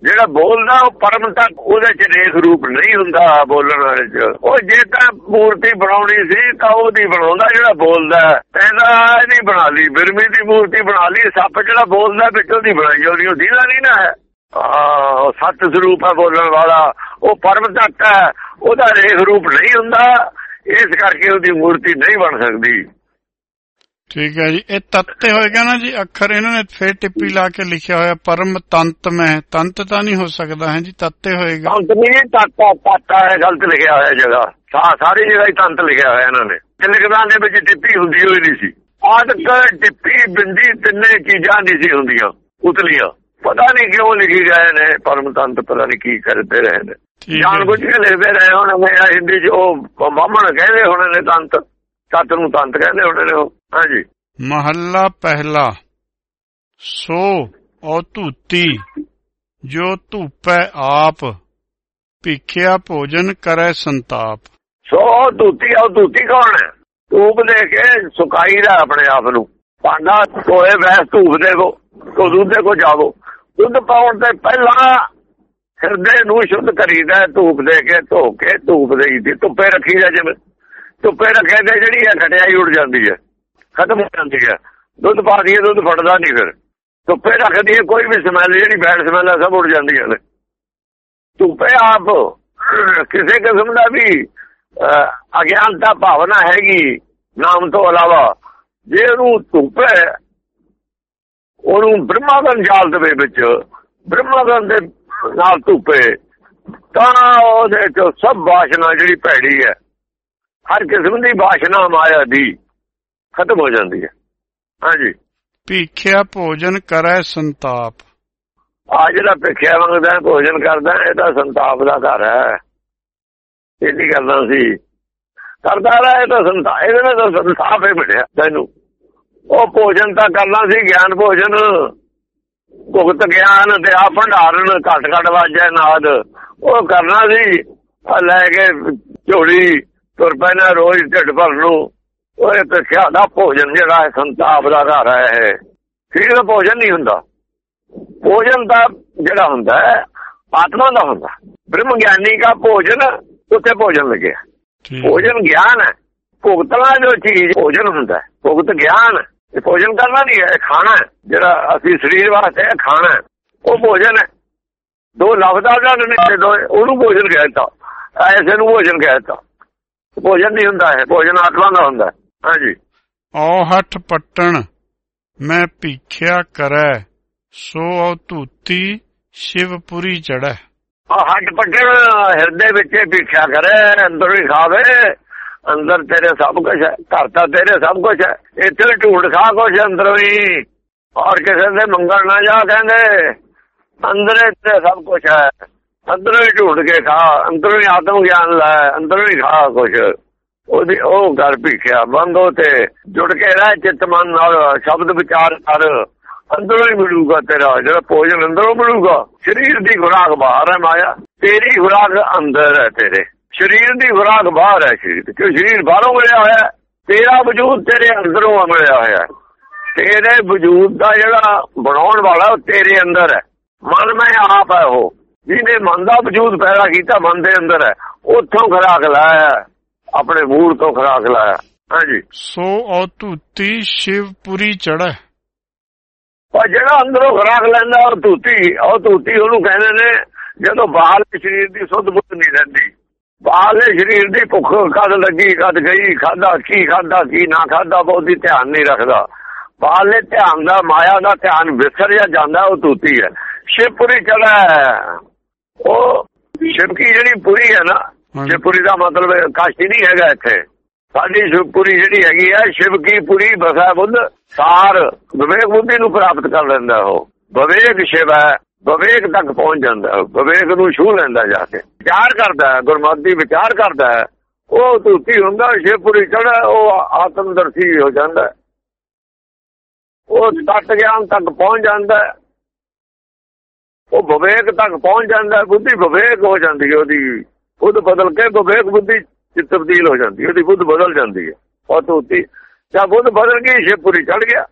ਜਿਹੜਾ ਬੋਲਦਾ ਉਹ ਪਰਮ ਤੱਕ ਉਹਦੇ ਚ ਰੇਖ ਰੂਪ ਨਹੀਂ ਹੁੰਦਾ ਬੋਲਣ ਵਾਲੇ ਚ। ਉਹ ਜੇ ਤਾਂ ਮੂਰਤੀ ਬਣਾਉਣੀ ਸੀ ਤਾਂ ਉਹਦੀ ਬਣਾਉਂਦਾ, ਜਿਹੜਾ ਬੋਲਦਾ ਕਹਿੰਦਾ ਨਹੀਂ ਬਣਾ ਲਈ, ਬਿਰਮੀ ਦੀ ਮੂਰਤੀ ਬਣਾ ਲਈ, ਸੱਪ ਜਿਹੜਾ ਬੋਲਦਾ ਵਿੱਚੋਂ ਦੀ ਬਣਾਈ ਉਹਦੀ ਉਹ ਦੀਦਾ ਨਹੀਂ ਨਾ ਹੈ। ਆਹ ਉਹ ਸਤ ਸਰੂਪ ਹੈ ਬੋਲਣ ਵਾਲਾ। ਉਹ ਪਰਮ ਤੱਕ ਹੈ ਉਹਦਾ ਰੇਖ ਰੂਪ ਨਹੀਂ ਹੁੰਦਾ। ਇਸ ਕਰਕੇ ਉਹਦੀ ਮੂਰਤੀ ਨਹੀਂ ਬਣ ਸਕਦੀ। ਠੀਕ ਹੈ ਜੀ। ਇਹ ਤੱਤੇ ਹੋਏਗਾ ਨਾ ਜੀ ਅੱਖਰ ਇਹਨਾਂ ਨੇ ਫੇਰ ਟਿੱਪੀ ਲਾ ਕੇ ਲਿਖਿਆ ਹੋਇਆ ਪਰਮ ਤੰਤ ਮੈਂ। ਤੰਤ ਤਾਂ ਨਹੀਂ ਹੋ ਸਕਦਾ ਹੈ ਜੀ ਤੱਤੇ ਹੋਏਗਾ। ਤੰਤ ਨਹੀਂ ਤਾਤਾ ਤਾਤਾ ਹੈ ਗਲਤ ਲਿਖਿਆ ਹੋਇਆ ਜਗ੍ਹਾ। ਸਾ- ਸਾਰੀ ਜਗ੍ਹਾ ਹੀ ਤੰਤ ਲਿਖਿਆ ਹੋਇਆ ਇਹਨਾਂ ਨੇ। ਤੇ ਲਿਖਦਾਂ ਦੇ ਵਿੱਚ ਟਿੱਪੀ ਹੁੰਦੀ ਹੋਈ ਨਹੀਂ ਸੀ। ਆਦਕ ਟਿੱਪੀ ਬਿੰਦੀ ਤਿੰਨੇ ਚੀਜ਼ਾਂ ਨਹੀਂ ਸੀ ਹੁੰਦੀਆਂ ਉਤਲੀਆਂ ਪਤਾ ਨਹੀਂ ਕਿਉਂ ਲਿਖੀ ਗਏ ਨੇ ਪਰਮ ਤੰਤ ਪਤਾ ਨਹੀਂ ਕੀ ਕਰਦੇ ਰਹੇ ਨੇ। ਜਾਣ ਬੁੱਝ ਕੇ ਲਿਖਦੇ ਰਹੇ ਹੁਣ ਮੈਂ ਹਿੰਦੀ 'ਚ ਉਹ ਬਾਹਮਣ ਕਹਿੰਦੇ ਹੋਣੇ ਨੇ ਤੰਤ ਤਤ ਨੂੰ ਤੰਤ ਕਹਿੰਦੇ ਹੋਣੇ ਨੇ ਹਾਂਜੀ। ਮਹੱਲਾ ਪਹਿਲਾ ਸੋ ਔ ਧੂਤੀ ਜੋ ਧੂਪੈ ਆਪ ਭਿਖਿਆ ਭੋਜਨ ਕਰੈ ਸੰਤਾਪ। ਸੋ ਧੂਤੀ ਆ ਧੂਤੀ ਕੌਣ ਹੈ? ਧੂਪ ਦੇ ਕੇ ਸੁਕਾਈ ਦਾ ਆਪਣੇ ਆਪ ਨੂੰ। ਭਾਂਡਾ ਧੋਏ ਵੈਸ ਧੂਪ ਦੇ ਕੋ ਕੋ ਦੁੱਧ ਦੇ ਕੋ ਜਾਵੋ। ਦੁੱਧ ਪਾਉਣ ਤੇ ਪਹਿਲਾਂ ਹਿਰਦੇ ਨੂੰ ਸ਼ੁੱਧ ਕਰੀਦਾ, ਧੂਪ ਦੇ ਕੇ ਧੋ ਕੇ, ਧੂਪ ਦੇਈ ਦੀ ਧੁੱਪੇ ਰੱਖੀਦਾ ਜਿਵੇਂ, ਧੁੱਪੇ ਰੱਖੇ ਤੇ ਜਿਹੜੀ ਹੈ ਖਟਿਆਈ ਉੱਡ ਜਾਂਦੀ ਹੈ, ਖਤਮ ਹੋ ਜਾਂਦੀ ਹੈ। ਦੁੱਧ ਪਾ ਦਈਏ, ਦੁੱਧ ਫੜਦਾ ਨਹੀਂ ਫਿਰ। ਧੁੱਪੇ ਰੱਖ ਦਈਏ, ਕੋਈ ਵੀ ਸਮੈਲ ਜਿਹੜੀ ਬੈਡ ਸਮੈਲ ਹੈ, ਸਭ ਉੱਡ ਜਾਂਦੀਆਂ ਨੇ ਧੁੱਪੇ ਆਪ, ਕਿਸੇ ਕਿਸਮ ਦਾ ਵੀ ਅਗਿਆਨਤਾ ਭਾਵਨਾ ਹੈਗੀ ਨਾਮ ਤੋਂ ਇਲਾਵਾ, ਜੇ ਉਹਨੂੰ ਧੁੱਪੇ ਉਹਨੂੰ ਬ੍ਰਹਮਾਗਨ ਜਾਲ ਦੇ ਵਿੱਚ ਬ੍ਰਹਮਾਗਨ ਦੇ ਨਾਲ ਧੁੱਪੇ ਤਾਂ ਉਹਦੇ ਚ ਸਭ ਬਾਸ਼ਨਾ ਜਿਹੜੀ ਭੈੜੀ ਹੈ ਹਰ ਕਿਸਮ ਦੀ ਬਾਸ਼ਨਾ ਮਾਇਆ ਦੀ ਖਤਮ ਹੋ ਜਾਂਦੀ ਹੈ। ਹਾਂਜੀ। ਭਿਖਿਆ ਭੋਜਨ ਕਰੈ ਸੰਤਾਪ। ਆ ਜਿਹੜਾ ਭਿੱਖਿਆ ਮੰਗਦਾ ਭੋਜਨ ਕਰਦਾ ਇਹ ਤਾਂ ਸੰਤਾਪ ਦਾ ਘਰ ਹੈ। ਇਹ ਨਹੀਂ ਕਰਨਾ ਸੀ ਕਰਦਾ ਰਹਾ ਇਹ ਤਾਂ ਸੰਤਾਪ ਇਹਦੇ ਨਾਲ ਸੰਤਾਪ ਹੀ ਮਿਲਿਆ ਤੈਨੂੰ ਉਹ ਭੋਜਨ ਤਾਂ ਕਰਨਾ ਸੀ ਗਿਆਨ ਭੋਜਨ। ਭੁਗਤ ਗਿਆਨ ਤੇ ਆ ਭੰਡਾਰਨ ਘਟ ਘਟ ਵਾਜੈ ਨਾਦ। ਉਹ ਕਰਨਾ ਸੀ ਲੈ ਕੇ ਝੋਲੀ ਤੁਰ ਪੈਣਾ ਰੋਜ਼ ਢਿੱਡ ਭਰ ਨੂੰ। ਉਹ ਇਹ ਸਿੱਖਿਆ ਦਾ ਭੋਜਨ ਜਿਹੜਾ ਹੈ ਸੰਤਾਪ ਦਾ ਘਰ ਹੈ ਠੀਕ ਦਾ ਭੋਜਨ ਨਹੀਂ ਹੁੰਦਾ। ਭੋਜਨ ਦਾ ਜਿਹੜਾ ਹੁੰਦਾ ਹੈ ਆਤਮਾ ਦਾ ਹੁੰਦਾ। ਬ੍ਰਹਮ ਗਿਆਨੀ ਦਾ ਭੋਜਨ ਉੱਤੇ ਭੋਜਨ ਲੱਗਿਆ। ਭੋਜਨ ਗਿਆਨ ਹੈ। ਭੁਗਤਣਾ ਜੋ ਚੀਜ਼ ਭੋਜਨ ਹੁੰਦਾ। ਭੁਗਤ ਗਿਆਨ। ਇਹ ਭੋਜਨ ਕਰਨਾ ਨਹੀਂ ਹੈ ਖਾਣਾ ਹੈ। ਜਿਹੜਾ ਅਸੀਂ ਸਰੀਰ ਵਾਸਤੇ ਖਾਣਾ ਹੈ। ਉਹ ਭੋਜਨ ਹੈ ਦੋ ਲਫ਼ਜ਼ਾਂ ਦਾ ਨਹੀਂ ਦੋ ਉਹਨੂੰ ਭੋਜਨ ਕਹਿਤਾ ਐਸੇ ਨੂੰ ਭੋਜਨ ਕਹਿਤਾ ਭੋਜਨ ਨਹੀਂ ਹੁੰਦਾ ਹੈ ਭੋਜਨ ਆਤਮਾ ਦਾ ਹੁੰਦਾ। ਹਾਂਜੀ ਔ ਹੱਠ ਪੱਟਣ ਮੈਂ ਭੀਖਿਆ ਕਰੈ ਸੋ ਔ ਧੂਤੀ ਸ਼ਿਵਪੁਰੀ ਚੜੈ ਆ ਹੱਡ ਪੱਟਣ ਹਿਰਦੇ ਵਿੱਚ ਭਿੱਖਿਆ ਕਰੇ ਅੰਦਰ ਹੀ ਖਾਵੇ ਅੰਦਰ ਤੇਰੇ ਸਭ ਕੁਝ ਹੈ, ਘਰ ਤਾਂ ਤੇਰੇ ਸਭ ਕੁਝ ਹੈ, ਇੱਥੇ ਢੂੰਡ ਖਾ ਕੁਝ ਅੰਦਰੋਂ ਹੀ। ਔਰ ਕਿਸੇ ਦੇ ਮੰਗਣ ਨਾ ਜਾ ਕਹਿੰਦੇ, ਅੰਦਰ ਹੀ ਤੇ ਸਭ ਕੁਝ ਹੈ, ਅੰਦਰੋਂ ਹੀ ਢੂੰਡ ਕੇ ਖਾ, ਅੰਦਰੋਂ ਹੀ ਆਤਮ ਗਿਆਨ ਲੈ, ਅੰਦਰੋਂ ਹੀ ਖਾ ਕੁਝ ਉਹਦੀ ਉਹ ਘਰ ਭਿੱਖਿਆ, ਬੰਦੋ ਤੇ ਜੁੜ ਕੇ ਰਹਿ ਚਿੱਤ ਮਨ ਨਾਲ, ਸ਼ਬਦ ਵਿਚਾਰ ਕਰ, ਅੰਦਰੋਂ ਹੀ ਮਿਲੂਗਾ ਤੇਰਾ, ਜਿਹੜਾ ਭੋਜਨ ਅੰਦਰੋਂ ਮਿਲੂਗਾ, ਸਰੀਰ ਦੀ ਖੁਰਾਕ ਬਾਹਰ ਹੈ ਮਾਇਆ, ਤੇਰੀ ਖੁਰਾਕ ਅੰਦਰ ਹੈ ਤੇਰੇ। ਸਰੀਰ ਦੀ ਖੁਰਾਕ ਬਾਹਰ ਹੈ ਸਰੀਰ। ਕਿਉਂ? ਸਰੀਰ ਬਾਹਰੋਂ ਮਿਲਿਆ ਹੋਇਆ। ਤੇਰਾ ਵਜੂਦ ਤੇਰੇ ਅੰਦਰੋਂ ਮਿਲਿਆ ਹੋਇਆ। ਤੇਰੇ ਵਜੂਦ ਦਾ ਜਿਹੜਾ ਬਣਾਉਣ ਵਾਲਾ ਉਹ ਤੇਰੇ ਅੰਦਰ ਹੈ। ਮਨ ਮੈਂ ਆਪ ਹੈ ਉਹ। ਜਿਹਨੇ ਮਨ ਦਾ ਵਜੂਦ ਪੈਦਾ ਕੀਤਾ ਮਨ ਦੇ ਅੰਦਰ ਹੈ। ਉੱਥੋਂ ਖੁਰਾਕ ਲਾਇਆ ਆਪਣੇ ਮੂਲ ਤੋਂ ਖੁਰਾਕ ਲਾਇਆ ਹਾਂਜੀ। ਸੋ ਔ ਧੂਤੀ ਸ਼ਿਵਪੁਰੀ ਚੜੈ ਪਰ ਜਿਹੜਾ ਅੰਦਰੋਂ ਖੁਰਾਕ ਲੈਂਦਾ ਉਹ ਧੂਤੀ ਉਹ ਧੂਤੀ ਉਹਨੂੰ ਕਹਿੰਦੇ ਨੇ ਜਦੋਂ ਬਾਹਰਲੇ ਸਰੀਰ ਦੀ ਸੁੱਧ ਬੁੱਧ ਨਹੀਂ ਰਹਿੰਦੀ। ਬਾਹਰਲੇ ਸਰੀਰ ਦੀ ਭੁੱਖ ਕਦ ਲੱਗੀ ਕਦ ਗਈ ਖਾਦਾ ਕੀ ਖਾਦਾ ਕੀ ਨਾ ਖਾਦਾ ਬਹੁਤੀ ਧਿਆਨ ਨਹੀਂ ਰੱਖਦਾ। ਬਾਹਰਲੇ ਧਿਆਨ ਦਾ ਮਾਇਆ ਦਾ ਧਿਆਨ ਵਿਸਰਿਆ ਜਾਂਦਾ ਉਹ ਧੂਤੀ ਹੈ। ਸ਼ਿਵਪੁਰੀ ਚੜਾ ਉਹ ਸ਼ਿਵਕੀ ਜਿਹੜੀ ਪੁਰੀ ਹੈ ਨਾ। ਸ਼ਿਵਪੁਰੀ ਦਾ ਮਤਲਬ ਕਾਸ਼ੀ ਨਹੀਂ ਹੈਗਾ ਇੱਥੇ। ਸਾਡੀ ਸ਼ਿਵਪੁਰੀ ਜਿਹੜੀ ਹੈਗੀ ਹੈ ਸ਼ਿਵ ਕੀ ਪੁਰੀ ਬਸਾ ਬੁੱਧ ਸਾਰ। ਵਿਵੇਕ ਬੁੱਧੀ ਨੂੰ ਪ੍ਰਾਪਤ ਕਰ ਲੈਂਦਾ ਉਹ। ਵਿਵੇਕ ਸ਼ਿਵ ਹੈ। ਵਿਵੇਕ ਤੱਕ ਪਹੁੰਚ ਜਾਂਦਾ, ਵਿਵੇਕ ਨੂੰ ਛੂ ਲੈਂਦਾ ਜਾ ਕੇ। ਵਿਚਾਰ ਕਰਦਾ ਹੈ, ਗੁਰਮਤਿ ਦੀ ਵਿਚਾਰ ਕਰਦਾ ਉਹ ਧੂਤੀ ਹੁੰਦਾ ਸ਼ਿਵਪੁਰੀ ਚੜਾ ਉਹ ਆਤਮਦਰਸ਼ੀ ਹੋ ਜਾਂਦਾ ਉਹ ਤਤ ਗਿਆਨ ਤੱਕ ਪਹੁੰਚ ਜਾਂਦਾ ਉਹ ਵਿਵੇਕ ਤੱਕ ਪਹੁੰਚ ਜਾਂਦਾ ਬੁੱਧੀ ਵਿਵੇਕ ਹੋ ਜਾਂਦੀ ਹੈ ਉਹਦੀ। ਖੁਦ ਬਦਲ ਕੇ ਵਿਵੇਕ ਬੁੱਧੀ ਚ ਤਬਦੀਲ ਹੋ ਜਾਂਦੀ ਉਹਦੀ ਬੁੱਧ ਬਦਲ ਜਾਂਦੀ ਹੈ। ਉਹ ਧੂਤੀ, ਜਾਂ ਬੁੱਧ ਬਦਲ ਗਈ ਸ਼ਿਵਪੁਰੀ ਚੜ ਗਿਆ।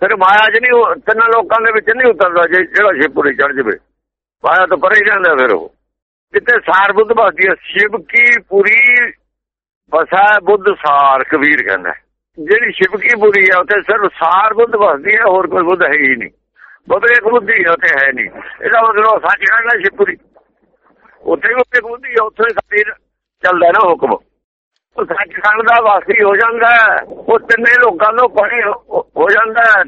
ਫਿਰ ਮਾਇਆ ਚ ਨਹੀਂ ਉਹ ਤਿੰਨਾਂ ਲੋਕਾਂ ਦੇ ਵਿੱਚ ਨਹੀਂ ਉਤਰਦਾ ਜੇ ਜਿਹੜਾ ਸ਼ਿਵਪੁਰੀ ਚੜ ਜਵੇ। ਮਾਇਆ ਤੋਂ ਪਰੇ ਹੀ ਰਹਿੰਦਾ ਫਿਰ ਉਹ। ਜਿੱਥੇ ਸਾਰ ਬੁੱਧ ਵਸਦੀ ਹੈ, ਸ਼ਿਵ ਕੀ ਪੁਰੀ ਵਸਾ ਬੁੱਧ ਸਾਰ, ਕਬੀਰ ਕਹਿੰਦਾ। ਜਿਹੜੀ ਸ਼ਿਵ ਕੀ ਪੁਰੀ ਹੈ ਉੱਥੇ ਸਿਰਫ ਸਾਰ ਬੁੱਧ ਵਸਦੀ ਹੈ, ਹੋਰ ਕੋਈ ਬੁੱਧ ਹੈ ਹੀ ਨਹੀਂ। ਵਿਵੇਕ ਬੁੱਧੀ ਉੱਥੇ ਹੈ ਨਹੀਂ। ਇਹਦਾ ਮਤਲਬ ਸੱਚ ਕਹਿੰਦਾ ਸ਼ਿਵਪੁਰੀ। ਉੱਥੇ ਵੀ ਇੱਕ ਬੁੱਧੀ ਹੈ ਉੱਥੇ ਸਾਡੀ ਚੱਲਦਾ ਨਾ ਹੁਕਮ। ਉਹ ਸੱਚਖੰਡ ਦਾ ਵਾਸੀ ਹੋ ਜਾਂਦਾ। ਉਹ ਤਿੰਨੇ ਲੋਕਾਂ ਨੂੰ ਪਰੇ ਹੋ ਜਾਂਦਾ।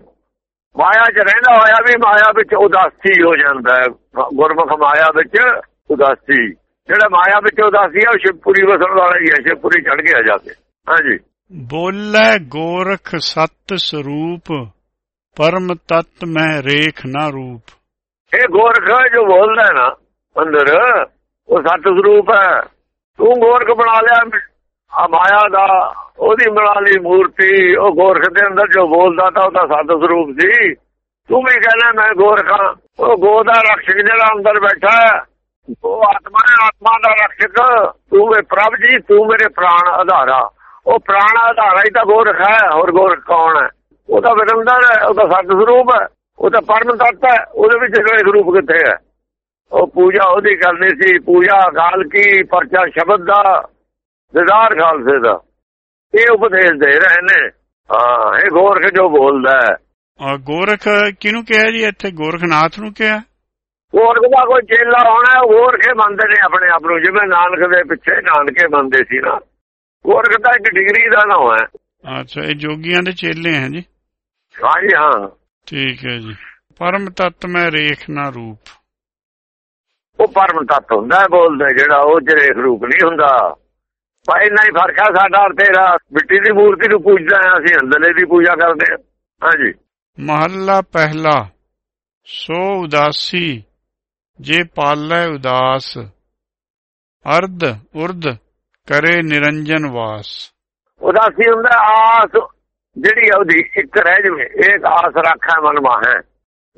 ਮਾਇਆ 'ਚ ਰਹਿੰਦਾ ਹੋਇਆ ਵੀ ਮਾਇਆ ਵਿੱਚ ਉਦਾਸੀ ਹੋ ਜਾਂਦਾ ਗੁਰਮੁਖ ਮਾਇਆ ਵਿੱਚ ਉਦਾਸੀ। ਜਿਹੜਾ ਮਾਇਆ ਵਿੱਚ ਉਦਾਸੀ ਹੈ ਉਹ ਸ਼ਿਵਪੁਰੀ ਵਸਣ ਵਾਲਾ ਹੀ ਹੈ ਸ਼ਿਵਪੁਰੀ ਚੜ ਗਿਆ ਜਾ ਕੇ। ਹਾਂਜੀ। ਬੋਲੇ ਗੋਰਖ ਸਤ ਸਰੂਪ ਪਰਮ ਤਤ ਮੈਂ ਰੇਖ ਨਾ ਰੂਪ। ਇਹ ਗੋਰਖ ਜੋ ਬੋਲਦਾ ਨਾ ਅੰਦਰ ਉਹ ਸਤ ਸਰੂਪ ਹੈ। ਤੂੰ ਗੋਰਖ ਬਣਾ ਲਿਆ ਆ ਮਾਇਆ ਦਾ, ਉਹਦੀ ਬਣਾ ਮੂਰਤੀ, ਉਹ ਗੋਰਖ ਦੇ ਅੰਦਰ ਜੋ ਬੋਲਦਾ ਤਾਂ ਉਹਦਾ ਸਤ ਸਰੂਪ ਸੀ। ਤੂੰ ਵੀ ਕਹਿੰਦਾ ਮੈਂ ਗੋਰਖਾਂ ਉਹ ਗੋ ਰਖਸ਼ਕ ਜਿਹੜਾ ਅੰਦਰ ਬੈਠਾ ਉਹ ਆਤਮਾ ਹੈ, ਆਤਮਾ ਦਾ ਰਖਸ਼ਕ। ਤੂੰ ਮੇ ਪ੍ਰਭ ਜੀ, ਤੂੰ ਮੇਰੇ ਪ੍ਰਾਣ ਆਧਾਰਾ। ਉਹ ਪ੍ਰਾਣ ਆਧਾਰਾ ਹੀ ਤਾਂ ਗੋਰਖ ਹੈ, ਹੋਰ ਗੋਰਖ ਕੌਣ ਹੈ? ਉਹ ਤਾਂ ਵਿਰੰਦਰ ਹੈ, ਉਹ ਤਾਂ ਸਤ ਸਰੂਪ ਹੈ, ਉਹ ਤਾਂ ਪਰਮ ਤੱਤ ਹੈ, ਉਹਦੇ ਵਿੱਚ ਗ੍ਰਹਿ ਰੂਪ ਕਿੱਥੇ ਹੈ? ਉਹ ਪੂਜਾ ਉਹਦੀ ਕਰਨੀ ਸੀ, ਪੂਜਾ ਕਾਲ ਕੀ, ਪਰਚਾ ਸ਼ਬਦ ਦਾ। ਦਿਦਾਰ ਖਾਲਸੇ ਦਾ। ਇਹ ਉਪਦੇਸ਼ ਦੇ ਰਹੇ ਨੇ। ਹਾਂ ਇਹ ਗੋਰਖ ਜੋ ਬੋਲਦਾ ਹੈ। ਆ ਗੋਰਖ ਕਿਹਨੂੰ ਕਿਹਾ ਜੀ? ਇੱਥੇ ਗੋਰਖਨਾਥ ਨੂੰ ਕਿਹਾ? ਗੋਰਖ ਦਾ ਕੋਈ ਚੇਲਾ ਹੋਣਾ ਗੋਰਖੇ ਮੰਨਦੇ ਨੇ ਆਪਣੇ ਆਪ ਨੂੰ। ਜਿਵੇਂ ਨਾਨਕ ਦੇ ਪਿੱਛੇ ਨਾਨਕੇ ਮੰਨਦੇ ਸੀ ਨਾ। ਗੋਰਖ ਦਾ ਇੱਕ ਡਿਗਰੀ ਦਾ ਨਾਮ ਹੈ ਅੱਛਾ ਇਹ ਜੋਗੀਆਂ ਦੇ ਚੇਲੇ ਹੈ ਜੀ? ਹਾਂਜੀ ਹਾਂ। ਠੀਕ ਹੈ ਜੀ। ਪਰਮ ਤਤ ਮੈਂ ਰੇਖ ਨਾ ਰੂਪ। ਉਹ ਪਰਮ ਤੱਤ ਹੁੰਦਾ ਹੈ ਬੋਲਦਾ ਜਿਹੜਾ ਉਹ ਜਰੇਖ ਰੂਪ ਨਹੀਂ ਹੁੰਦਾ। ਪਰ ਇੰਨਾ ਹੀ ਫ਼ਰਕ ਹੈ ਸਾਡਾ ਤੇਰਾ ਮਿੱਟੀ ਦੀ ਮੂਰਤੀ ਨੂੰ ਪੂਜਦਾ ਹਾਂ ਅਸੀਂ ਅੰਦਰਲੇ ਦੀ ਪੂਜਾ ਕਰਦੇ ਹਾਂ ਹਾਂਜੀ। ਮਹੱਲਾ ਪਹਿਲਾ ਸੋ ਉਦਾਸੀ ਜੇ ਪਾਲੈ ਉਦਾਸ ਅਰਧ ਉਰਧ ਕਰੇ ਨਿਰੰਜਨ ਵਾਸ। ਉਦਾਸੀ ਹੁੰਦਾ ਆਸ ਜਿਹੜੀ ਉਹਦੀ ਇੱਕ ਰਹਿ ਜਵੇ ਇੱਕ ਆਸ ਰੱਖਾ ਮਨ ਮਾਹੈ।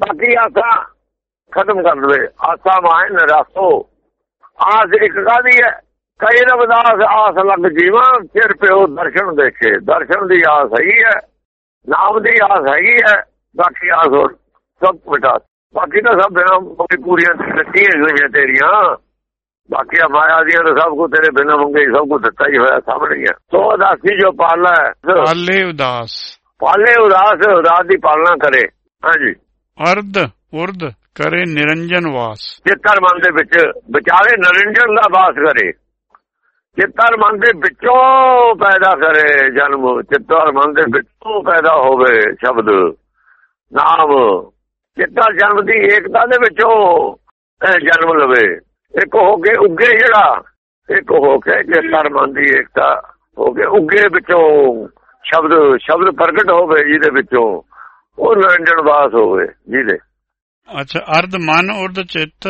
ਬਾਕੀ ਆਸਾਂ ਖਤਮ ਕਰ ਦਵੇ ਆਸਾ ਮਾਹੈ ਨਰਾਸੋ। ਆਸ ਇੱਕ ਕਾਦੀ ਹੈ? ਕਈ ਰਬਦਾਸ ਆਸ ਲੱਗ ਜੀਵਾਂ ਫਿਰ ਪਿਓ ਦਰਸ਼ਨ ਦੇਖੇ। ਦਰਸ਼ਨ ਦੀ ਆਸ ਹੈਗੀ ਹੈ ਨਾਮ ਦੀ ਆਸ ਹੈਗੀ ਹੈ ਬਾਕੀ ਆਸ ਹੋਰ ਸਭ ਮਿਟਾ ਬਾਕੀ ਤਾਂ ਸਭ ਬਿਨਾਂ ਮੰਗੇ ਪੂਰੀਆਂ ਦਿੱਤੀਆਂ ਹੋਈਆਂ ਤੇਰੀਆਂ। ਬਾਕੀ ਆ ਮਾਇਆ ਦੀਆਂ ਤਾਂ ਸਭ ਕੁ ਤੇਰੇ ਬਿਨਾਂ ਮੰਗੇ ਸਭ ਕੁ ਦਿੱਤਾ ਹੀ ਹੋਇਆ ਸਾਹਮਣੇ ਹੀ ਸੋ ਉਦਾਸੀ ਜੋ ਪਾਲਾ ਹੈ ਪਾਲੇ ਉਦਾਸ। ਪਾਲੇ ਉਦਾਸ ਉਦਾਸ ਦੀ ਪਾਲਣਾ ਕਰੇ। ਹਾਂਜੀ। ਅਰਧ ਉਰਧ ਕਰੇ ਨਿਰੰਜਨ ਵਾਸ। ਚਿੱਤਰ ਮਨ ਦੇ ਵਿੱਚ ਵਿਚਾਰੇ ਨਰਿੰਜਨ ਦਾ ਵਾਸ ਕਰੇ ਚਿੱਤਰ ਮਨ ਦੇ ਵਿੱਚੋਂ ਪੈਦਾ ਕਰੇ ਜਨਮ ਚਿੱਤਰ ਮਨ ਦੇ ਵਿੱਚੋਂ ਪੈਦਾ ਹੋਵੇ ਸ਼ਬਦ ਨਾਮ। ਚਿੱਤਰ ਜਨਮ ਦੀ ਏਕਤਾ ਦੇ ਵਿੱਚੋਂ ਜਨਮ ਲਵੇ। ਇੱਕ ਹੋ ਕੇ ਉੱਗੇ ਜਿਹੜਾ ਇੱਕ ਹੋ ਕੇ ਚਿੱਤਰ ਮਨ ਦੀ ਏਕਤਾ ਹੋ ਕੇ ਉੱਗੇ ਵਿੱਚੋਂ ਸ਼ਬਦ ਸ਼ਬਦ ਪ੍ਰਗਟ ਹੋਵੇ ਜਿਹਦੇ ਵਿੱਚੋਂ ਉਹ ਨਿਰੰਜਨ ਵਾਸ ਹੋਵੇ ਜਿਹਦੇ। ਅੱਛਾ ਅਰਧ ਮਨ ਉਰਧ ਚਿੱਤ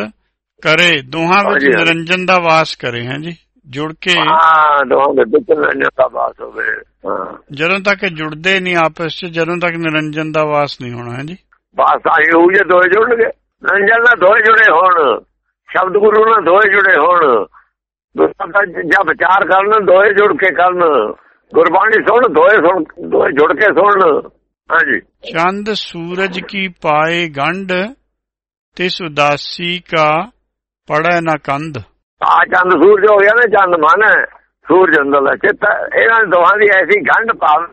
ਕਰੇ ਦੋਹਾਂ ਵਿੱਚ। ਨਿਰੰਜਨ ਦਾ ਵਾਸ ਕਰੇ ਹੈ ਜੀ? ਜੁੜ ਕੇ ਹਾਂ ਦੋਹਾਂ ਦੇ ਵਿੱਚ ਨਿਰੰਜਨ ਦਾ ਵਾਸ ਹੋਵੇ ਹਾਂ। ਜਦੋਂ ਤੱਕ ਜੁੜਦੇ ਨਹੀਂ ਆਪਸ ਚ ਜਦੋਂ ਤੱਕ ਨਿਰੰਜਨ ਦਾ ਵਾਸ ਨਹੀਂ ਹੋਣਾ ਹੈ ਜੀ? ਬਸ ਆਈ ਹੋਊ ਜੇ ਦੋਏ ਜੁੜਨਗੇ। ਨਿਰੰਜਨ ਨਾਲ ਦੋਏ ਜੁੜੇ ਹੋਣ ਸ਼ਬਦ ਗੁਰੂ ਨਾਲ ਦੋਏ ਜੁੜੇ ਹੋਣ। ਦੁਸਰਾ ਤਾਂ ਜਾਂ ਵਿਚਾਰ ਕਰਨ ਦੋਏ ਜੁੜ ਕੇ ਕਰਨ। ਗੁਰਬਾਣੀ ਸੁਣ ਦੋਏ ਸੁਣ ਦੋਏ ਜੁੜ ਕੇ ਸੁਣ। ਹਾਂਜੀ ਚੰਦ ਸੂਰਜ ਕੀ ਪਾਏ ਗੰਢ ਤਿਸ ਉਦਾਸੀ ਕਾ ਪੜੈ ਨਾ ਕੰਧ। ਆ ਚੰਦ ਸੂਰਜ ਹੋ ਗਿਆ ਨਾ ਚੰਦ ਮਨ ਸੂਰਜ ਅੰਦਰ ਦਾ ਚਿੱਤ। ਇਹਨਾਂ ਦੋਹਾਂ ਦੀ ਐਸੀ ਗੰਢ ਪਾਵ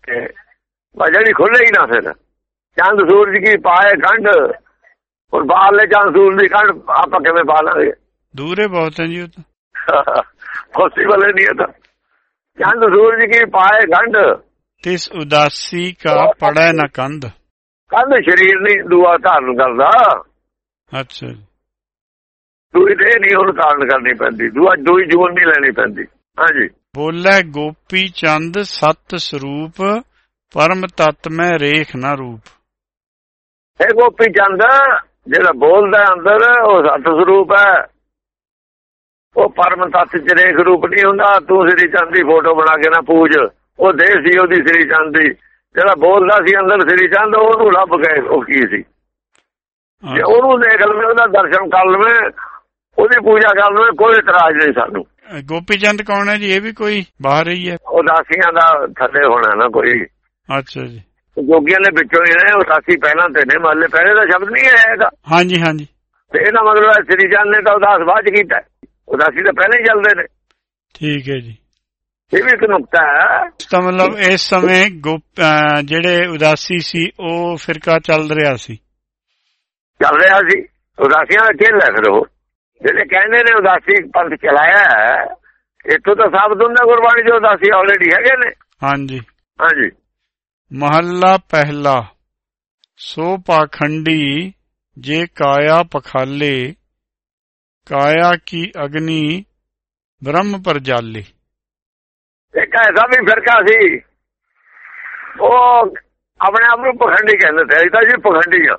ਜਿਹੜੀ ਖੁੱਲੇ ਹੀ ਨਾ ਫਿਰ। ਚੰਦ ਸੂਰਜ ਕੀ ਪਾਏ ਗੰਢ? ਹੁਣ ਬਾਹਰਲੇ ਚੰਦ ਸੂਰਜ ਦੀ ਗੰਢ ਆਪਾਂ ਕਿਵੇਂ ਪਾ ਲਾਂਗੇ? ਦੂਰੇ ਬਹੁਤ ਹੈ ਜੀ ਉਹ ਤਾਂ। ਪੋਸੀਬਲ ਨਹੀਂ ਹੈ ਤਾਂ। ਚੰਦ ਸੂਰਜ ਕੀ ਪਾਏ ਗੰਢ? ਤਿਸ ਉਦਾਸੀ ਕਾ ਪੜੈ ਨਾ ਕੰਧ। ਕੰਧ ਸਰੀਰ ਨਹੀਂ ਦੁਆ ਧਾਰਨ ਕਰਦਾ। ਅੱਛਾ ਜੀ। ਦੂਈ ਦੇ ਨਹੀਂ ਹੁਣ ਧਾਰਨ ਕਰਨੀ ਪੈਂਦੀ ਦੁਆ ਦੂਈ ਜੂਨ ਨਹੀਂ ਲੈਣੀ ਪੈਂਦੀ। ਹਾਂਜੀ। ਬੋਲੇ ਗੋਪੀ ਚੰਦ ਸਤ ਸਰੂਪ ਪਰਮ ਤਤ ਮੈਂ ਰੇਖ ਨਾ ਰੂਪ। ਇਹ ਗੋਪੀ ਚੰਦ ਜਿਹੜਾ ਬੋਲਦਾ ਅੰਦਰ ਉਹ ਸਤ ਸਰੂਪ ਹੈ। ਉਹ ਪਰਮ ਤਤ ਚ ਰੇਖ ਰੂਪ ਨਹੀਂ ਹੁੰਦਾ ਤੂੰ ਸ੍ਰੀ ਚੰਦ ਦੀ ਫੋਟੋ ਬਣਾ ਕੇ ਨਾ ਪੂਜ। ਉਹ ਦੇਹ ਸੀ ਉਹਦੀ ਸ੍ਰੀ ਚੰਦ ਦੀ। ਜਿਹੜਾ ਬੋਲਦਾ ਸੀ ਅੰਦਰ ਸ੍ਰੀ ਚੰਦ ਉਹਨੂੰ ਲੱਭ ਗਏ ਉਹ ਕੀ ਸੀ। ਜੇ ਉਹਨੂੰ ਦੇਖ ਲਵੇਂ ਉਹਦਾ ਦਰਸ਼ਨ ਕਰ ਲਵੇਂ ਉਹਦੀ ਪੂਜਾ ਕਰ ਲਵੇਂ ਕੋਈ ਇਤਰਾਜ਼ ਨਹੀਂ ਸਾਨੂੰ। ਗੋਪੀ ਚੰਦ ਕੌਣ ਹੈ ਜੀ? ਇਹ ਵੀ ਕੋਈ ਬਾਹਰ ਹੀ ਹੈ? ਉਦਾਸੀਆਂ ਦਾ ਥੱਲੇ ਹੋਣਾ ਨਾ ਕੋਈ। ਅੱਛਾ ਜੀ। ਜੋਗੀਆਂ ਦੇ ਵਿੱਚੋਂ ਹੀ ਨੇ ਉਦਾਸੀ ਪਹਿਲਾਂ ਤੇ ਨੇ ਮਹੱਲੇ ਪਹਿਲੇ ਦਾ ਸ਼ਬਦ ਨਹੀਂ ਹੈਗਾ ਹਾਂਜੀ ਹਾਂਜੀ। ਤੇ ਇਹਦਾ ਮਤਲਬ ਹੈ ਸ੍ਰੀ ਚੰਦ ਨੇ ਤਾਂ ਉਦਾਸ ਬਾਅਦ ਕੀਤਾ। ਉਦਾਸੀ ਤਾਂ ਪਹਿਲਾਂ ਹੀ ਚੱਲਦੇ ਨੇ। ਠੀਕ ਹੈ ਜੀ। ਇਹ ਵੀ ਇੱਕ ਨੁਕਤਾ ਹੈ। ਦਾ ਮਤਲਬ ਇਸ ਸਮੇਂ ਜਿਹੜੇ ਉਦਾਸੀ ਸੀ ਉਹ ਫਿਰਕਾ ਚੱਲ ਰਿਹਾ ਸੀ? ਚੱਲ ਰਿਹਾ ਸੀ। ਉਦਾਸੀਆਂ ਦਾ ਖੇਲ ਹੈ ਫਿਰ ਉਹ। ਜਿਹੜੇ ਕਹਿੰਦੇ ਨੇ ਉਦਾਸੀ ਪੰਥ ਚਲਾਇਆ ਇੱਥੋਂ ਤਾਂ ਸਾਬਤ ਹੁੰਦਾ ਗੁਰਬਾਣੀ ਜੋ ਉਦਾਸੀ ਆਲਰੇਡੀ ਹੈਗੇ ਨੇ। ਹਾਂਜੀ। ਹਾਂਜੀ। ਮਹੱਲਾ ਪਹਿਲਾ ਸੋ ਪਾਖੰਡੀ ਜੇ ਕਾਇਆ ਪਖਾਲੇ ਕਾਇਆ ਕੀ ਅਗਨੀ ਬ੍ਰਹਮ ਪਰ ਜਾਲੇ। ਇੱਕ ਐਸਾ ਵੀ ਫਿਰਕਾ ਸੀ ਉਹ ਆਪਣੇ ਆਪ ਨੂੰ ਪਖੰਡੀ ਕਹਿੰਦੇ ਤੇ ਇਹ ਤਾਂ ਜੀ ਪਖੰਡੀ ਆ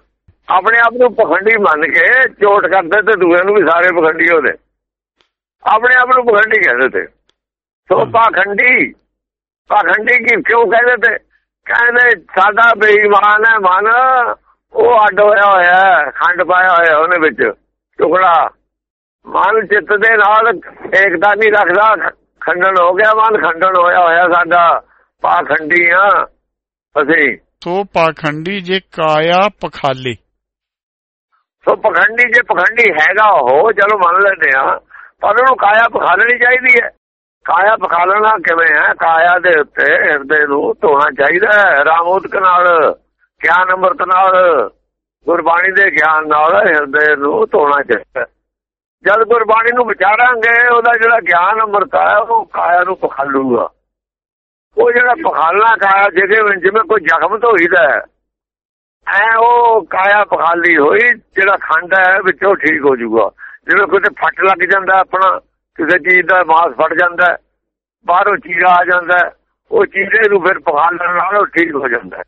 ਆਪਣੇ ਆਪ ਨੂੰ ਪਖੰਡੀ ਮੰਨ ਕੇ ਚੋਟ ਕਰਦੇ ਤੇ ਦੂਏ ਨੂੰ ਵੀ ਸਾਰੇ ਪਖੰਡੀ ਉਹਦੇ। ਆਪਣੇ ਆਪ ਨੂੰ ਪਖੰਡੀ ਕਹਿੰਦੇ ਤੇ। ਸੋ ਪਾਖੰਡੀ ਪਾਖੰਡੀ ਕੀ ਕਿਉਂ ਕਹਿੰਦੇ ਤੇ? ਕਹਿੰਦੇ ਸਾਡਾ ਬੇਈਮਾਨ ਹੈ ਮਨ ਉਹ ਅੱਡ ਹੋਇਆ ਹੋਇਆ ਖੰਡ ਪਾਇਆ ਹੋਇਆ ਉਹਨੇ ਵਿੱਚ ਟੁਕੜਾ। ਮਨ ਚਿੱਤ ਦੇ ਨਾਲ ਏਕਤਾ ਨਹੀਂ ਰੱਖਦਾ ਖੰਡਨ ਹੋ ਗਿਆ ਮਨ ਖੰਡਨ ਹੋਇਆ ਹੋਇਆ ਸਾਡਾ। ਪਾਖੰਡੀ ਆ ਅਸੀਂ। ਸੋ ਪਾਖੰਡੀ ਜੇ ਕਾਇਆ ਪਖਾਲੇ। ਸੋ ਪਖੰਡੀ ਜੇ ਪਖੰਡੀ ਹੈਗਾ ਉਹ, ਚਲੋ ਮੰਨ ਲੈਂਦੇ ਆ। ਪਰ ਉਹਨੂੰ ਕਾਇਆ ਪਖਾਲਣੀ ਚਾਹੀਦੀ ਹੈ। ਕਾਇਆ ਪਖਾਲਣਾ ਕਿਵੇਂ ਹੈ? ਕਾਇਆ ਦੇ ਉੱਤੇ ਹਿਰਦੇ ਨੂੰ ਧੋਣਾ ਚਾਹੀਦਾ ਹੈ। ਰਾਮੋਦਕ ਨਾਲ, ਗਿਆਨ ਅੰਮ੍ਰਿਤ ਨਾਲ, ਗੁਰਬਾਣੀ ਦੇ ਗਿਆਨ ਨਾਲ ਹਿਰਦੇ ਨੂੰ ਧੋਣਾ ਚਾਹੀਦਾ ਜਦ ਗੁਰਬਾਣੀ ਨੂੰ ਵਿਚਾਰਾਂਗੇ, ਉਹਦਾ ਜਿਹੜਾ ਗਿਆਨ ਅੰਮ੍ਰਿਤ ਹੈ, ਉਹ ਕਾਇਆ ਨੂੰ ਪਖਾਲੂਗਾ। ਉਹ ਜਿਹੜਾ ਪਖਾਲਣਾ ਕਾਇਆ, ਜਿਹਦੇ ਜਿਵੇਂ ਕੋਈ ਜ਼ਖਮ ਧੋਈਦਾ ਹੈ ਐ ਉਹ ਕਾਇਆ ਪਖਾਲੀ ਹੋਈ ਜਿਹੜਾ ਖੰਡ ਹੈ ਵਿੱਚੋਂ ਠੀਕ ਹੋ ਜਾਊਗਾ। ਜਿਵੇਂ ਕਿਤੇ ਫੱਟ ਲੱਗ ਜਾਂਦਾ ਆਪਣਾ ਕਿਸੇ ਚੀਜ਼ ਦਾ ਮਾਸ ਫਟ ਜਾਂਦਾ ਬਾਹਰੋਂ ਚੀਰਾ ਆ ਜਾਂਦਾ ਉਹ ਚੀਰੇ ਨੂੰ ਫਿਰ ਪਖਾਲਣ ਨਾਲ ਉਹ ਠੀਕ ਹੋ ਜਾਂਦਾ।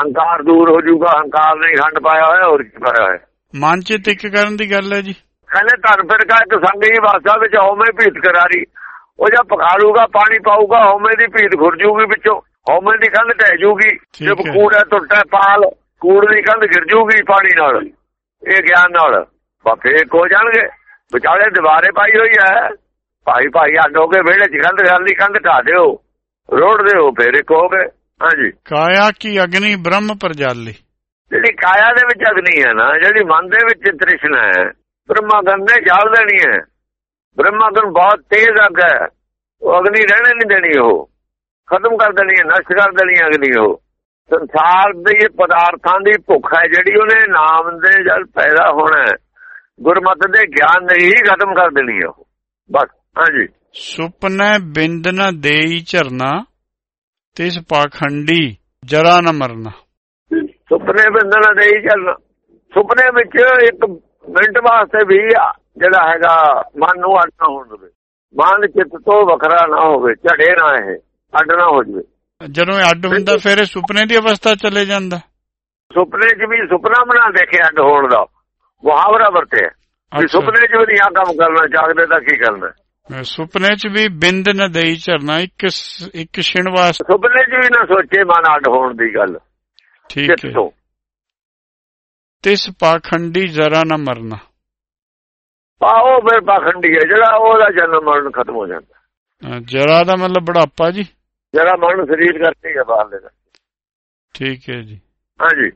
ਹੰਕਾਰ ਦੂਰ ਹੋ ਜਾਊਗਾ ਹੰਕਾਰ ਨਹੀਂ ਖੰਡ ਪਾਇਆ ਹੋਇਆ ਹੋਰ ਕੀ ਪਾਇਆ ਹੋਇਆ। ਮਨ ਚ ਟਿਕ ਕਰਨ ਦੀ ਗੱਲ ਹੈ ਜੀ। ਕਹਿੰਦੇ ਧਨ ਫਿਰ ਕਾ ਇੱਕ ਸੰਗੀ ਵਾਸਾ ਵਿੱਚ ਹਉਮੈ ਭੀਤ ਕਰਾਰੀ। ਉਹ ਜਦ ਪਖਾਲੂਗਾ ਪਾਣੀ ਪਾਊਗਾ ਹਉਮੈ ਦੀ ਭੀਤ ਖੁਰ ਜੂਗੀ ਵਿੱਚੋਂ। ਹਉਮੈ ਦੀ ਕੰਧ ਢਹਿ ਜੂਗੀ ਜੇ ਹੈ। ਕੂੜਾ ਟੁੱਟਾ ਪਾਲ ਕੂੜ ਦੀ ਕੰਧ ਗਿਰ ਜੂਗੀ ਪਾਣੀ ਨਾਲ ਇਹ ਗਿਆਨ ਨਾਲ। ਬਾਪੇ ਹੋ ਜਾਣਗੇ। ਵਿਚਾਲੇ ਦੀਵਾਰੇ ਪਾਈ ਹੋਈ ਹੈ। ਭਾਈ ਭਾਈ ਕੇ ਵਿਹੜੇ ਚ ਕੰਧ ਗੱਲ ਦੀ ਕੰਧ ਢਾ ਦਿਓ ਰੋੜ ਦਿਓ ਫਿਰ ਗਏ ਹਾਂਜੀ। ਕਾਇਆ ਕੀ ਅਗਨੀ ਬ੍ਰਹਮ ਪ੍ਰਜਾਲੀ? ਜਿਹੜੀ ਕਾਇਆ ਦੇ ਵਿੱਚ ਅਗਨੀ ਹੈ ਨਾ ਜਿਹੜੀ ਮਨ ਦੇ ਵਿੱਚ ਤ੍ਰਿਸ਼ਨਾ ਹੈ ਬ੍ਰਹਮਾਗਨ ਨੇ ਜਾਲ ਦੇਣੀ ਹੈ। ਬ੍ਰਹਮਾਗਨ ਬਹੁਤ ਤੇਜ਼ ਅੱਗ ਹੈ। ਉਹ ਅਗਨੀ ਰਹਿਣੇ ਨਹੀਂ ਦੇਣੀ ਉਹ। ਖਤਮ ਕਰ ਦੇਣੀ ਹੈ ਨਸ਼ਟ ਕਰ ਦੇਣੀ ਹੈ ਅਗਨੀ ਉਹ। ਸੰਸਾਰ ਦੇ ਪਦਾਰਥਾਂ ਦੀ ਭੁੱਖ ਹੈ ਜਿਹੜੀ ਉਹਨੇ ਨਾਮ ਦੇ ਜਦ ਪੈਦਾ ਹੋਣਾ ਹੈ। ਗੁਰਮਤਿ ਦੇ ਗਿਆਨ ਨੇ ਹੀ ਖਤਮ ਕਰ ਦੇਣੀ ਉਹ। ਬਸ ਹਾਂਜੀ। ਸੁਪਨੇ ਬਿੰਦ ਨ ਦੇਈ ਝਰਨਾ ਤਿਸ ਪਾਖੰਡੀ ਜਰਾ ਨ ਮਰਨਾ। ਸੁਪਨੇ ਬੰਦਨਾ ਦੇ ਹੀ ਚੱਲਣਾ ਸੁਪਨੇ ਵਿੱਚ ਇੱਕ ਮਿੰਟ ਵਾਸਤੇ ਵੀ ਜਿਹੜਾ ਹੈਗਾ ਮਨ ਨੂੰ ਅੱਡ ਨਾ ਹੋਣ ਦੇਵੇ। ਮਨ ਚਿੱਤ ਤੋਂ ਵੱਖਰਾ ਨਾ ਹੋਵੇ ਝੜੇ ਨਾ ਇਹ ਅੱਡ ਨਾ ਹੋ ਜਵੇ। ਜਦੋਂ ਅੱਡ ਹੁੰਦਾ ਫਿਰ ਇਹ ਸੁਪਨੇ ਦੀ ਅਵਸਥਾ ਚਲੇ ਜਾਂਦਾ। ਸੁਪਨੇ 'ਚ ਵੀ ਸੁਪਨਾ ਬਣਾ ਦੇਖੇ ਅੱਡ ਹੋਣ ਦਾ। ਮੁਹਾਵਰਾ ਵਰਤਿਆ ਵੀ। ਸੁਪਨੇ 'ਚ ਵੀ ਆ ਕੰਮ ਕਰਨਾ ਜਾਗਦੇ ਤਾਂ ਕੀ ਕਰਨਾ? ਸੁਪਨੇ 'ਚ ਵੀ ਬਿੰਦ ਨ ਦੇਈ ਝਰਨਾ ਇੱਕ ਇੱਕ ਛਿਣ ਵਾਸਤੇ। ਸੁਪਨੇ 'ਚ ਵੀ ਨਾ ਸੋਚੇ ਮਨ ਅੱਡ ਹੋਣ ਦੀ ਗੱਲ। ਠੀਕ ਹੈ। ਤਿਸ ਪਾਖੰਡੀ ਜਰਾ ਨ ਮਰਨਾ। ਆਓ ਫਿਰ ਪਾਖੰਡੀ ਹੈ ਜਿਹੜਾ ਉਹਦਾ ਜਨਮ ਮਰਨ ਖਤਮ ਹੋ ਜਾਂਦਾ। ਜਰਾ ਦਾ ਮਤਲਬ ਬੁਢਾਪਾ ਜੀ। ਜਿਹੜਾ ਮਰਨ ਸਰੀਰ ਕਰਕੇ ਹੈ ਬਾਹਰਲੇ ਦਾ ਠੀਕ ਹੈ ਜੀ। ਹਾਂਜੀ।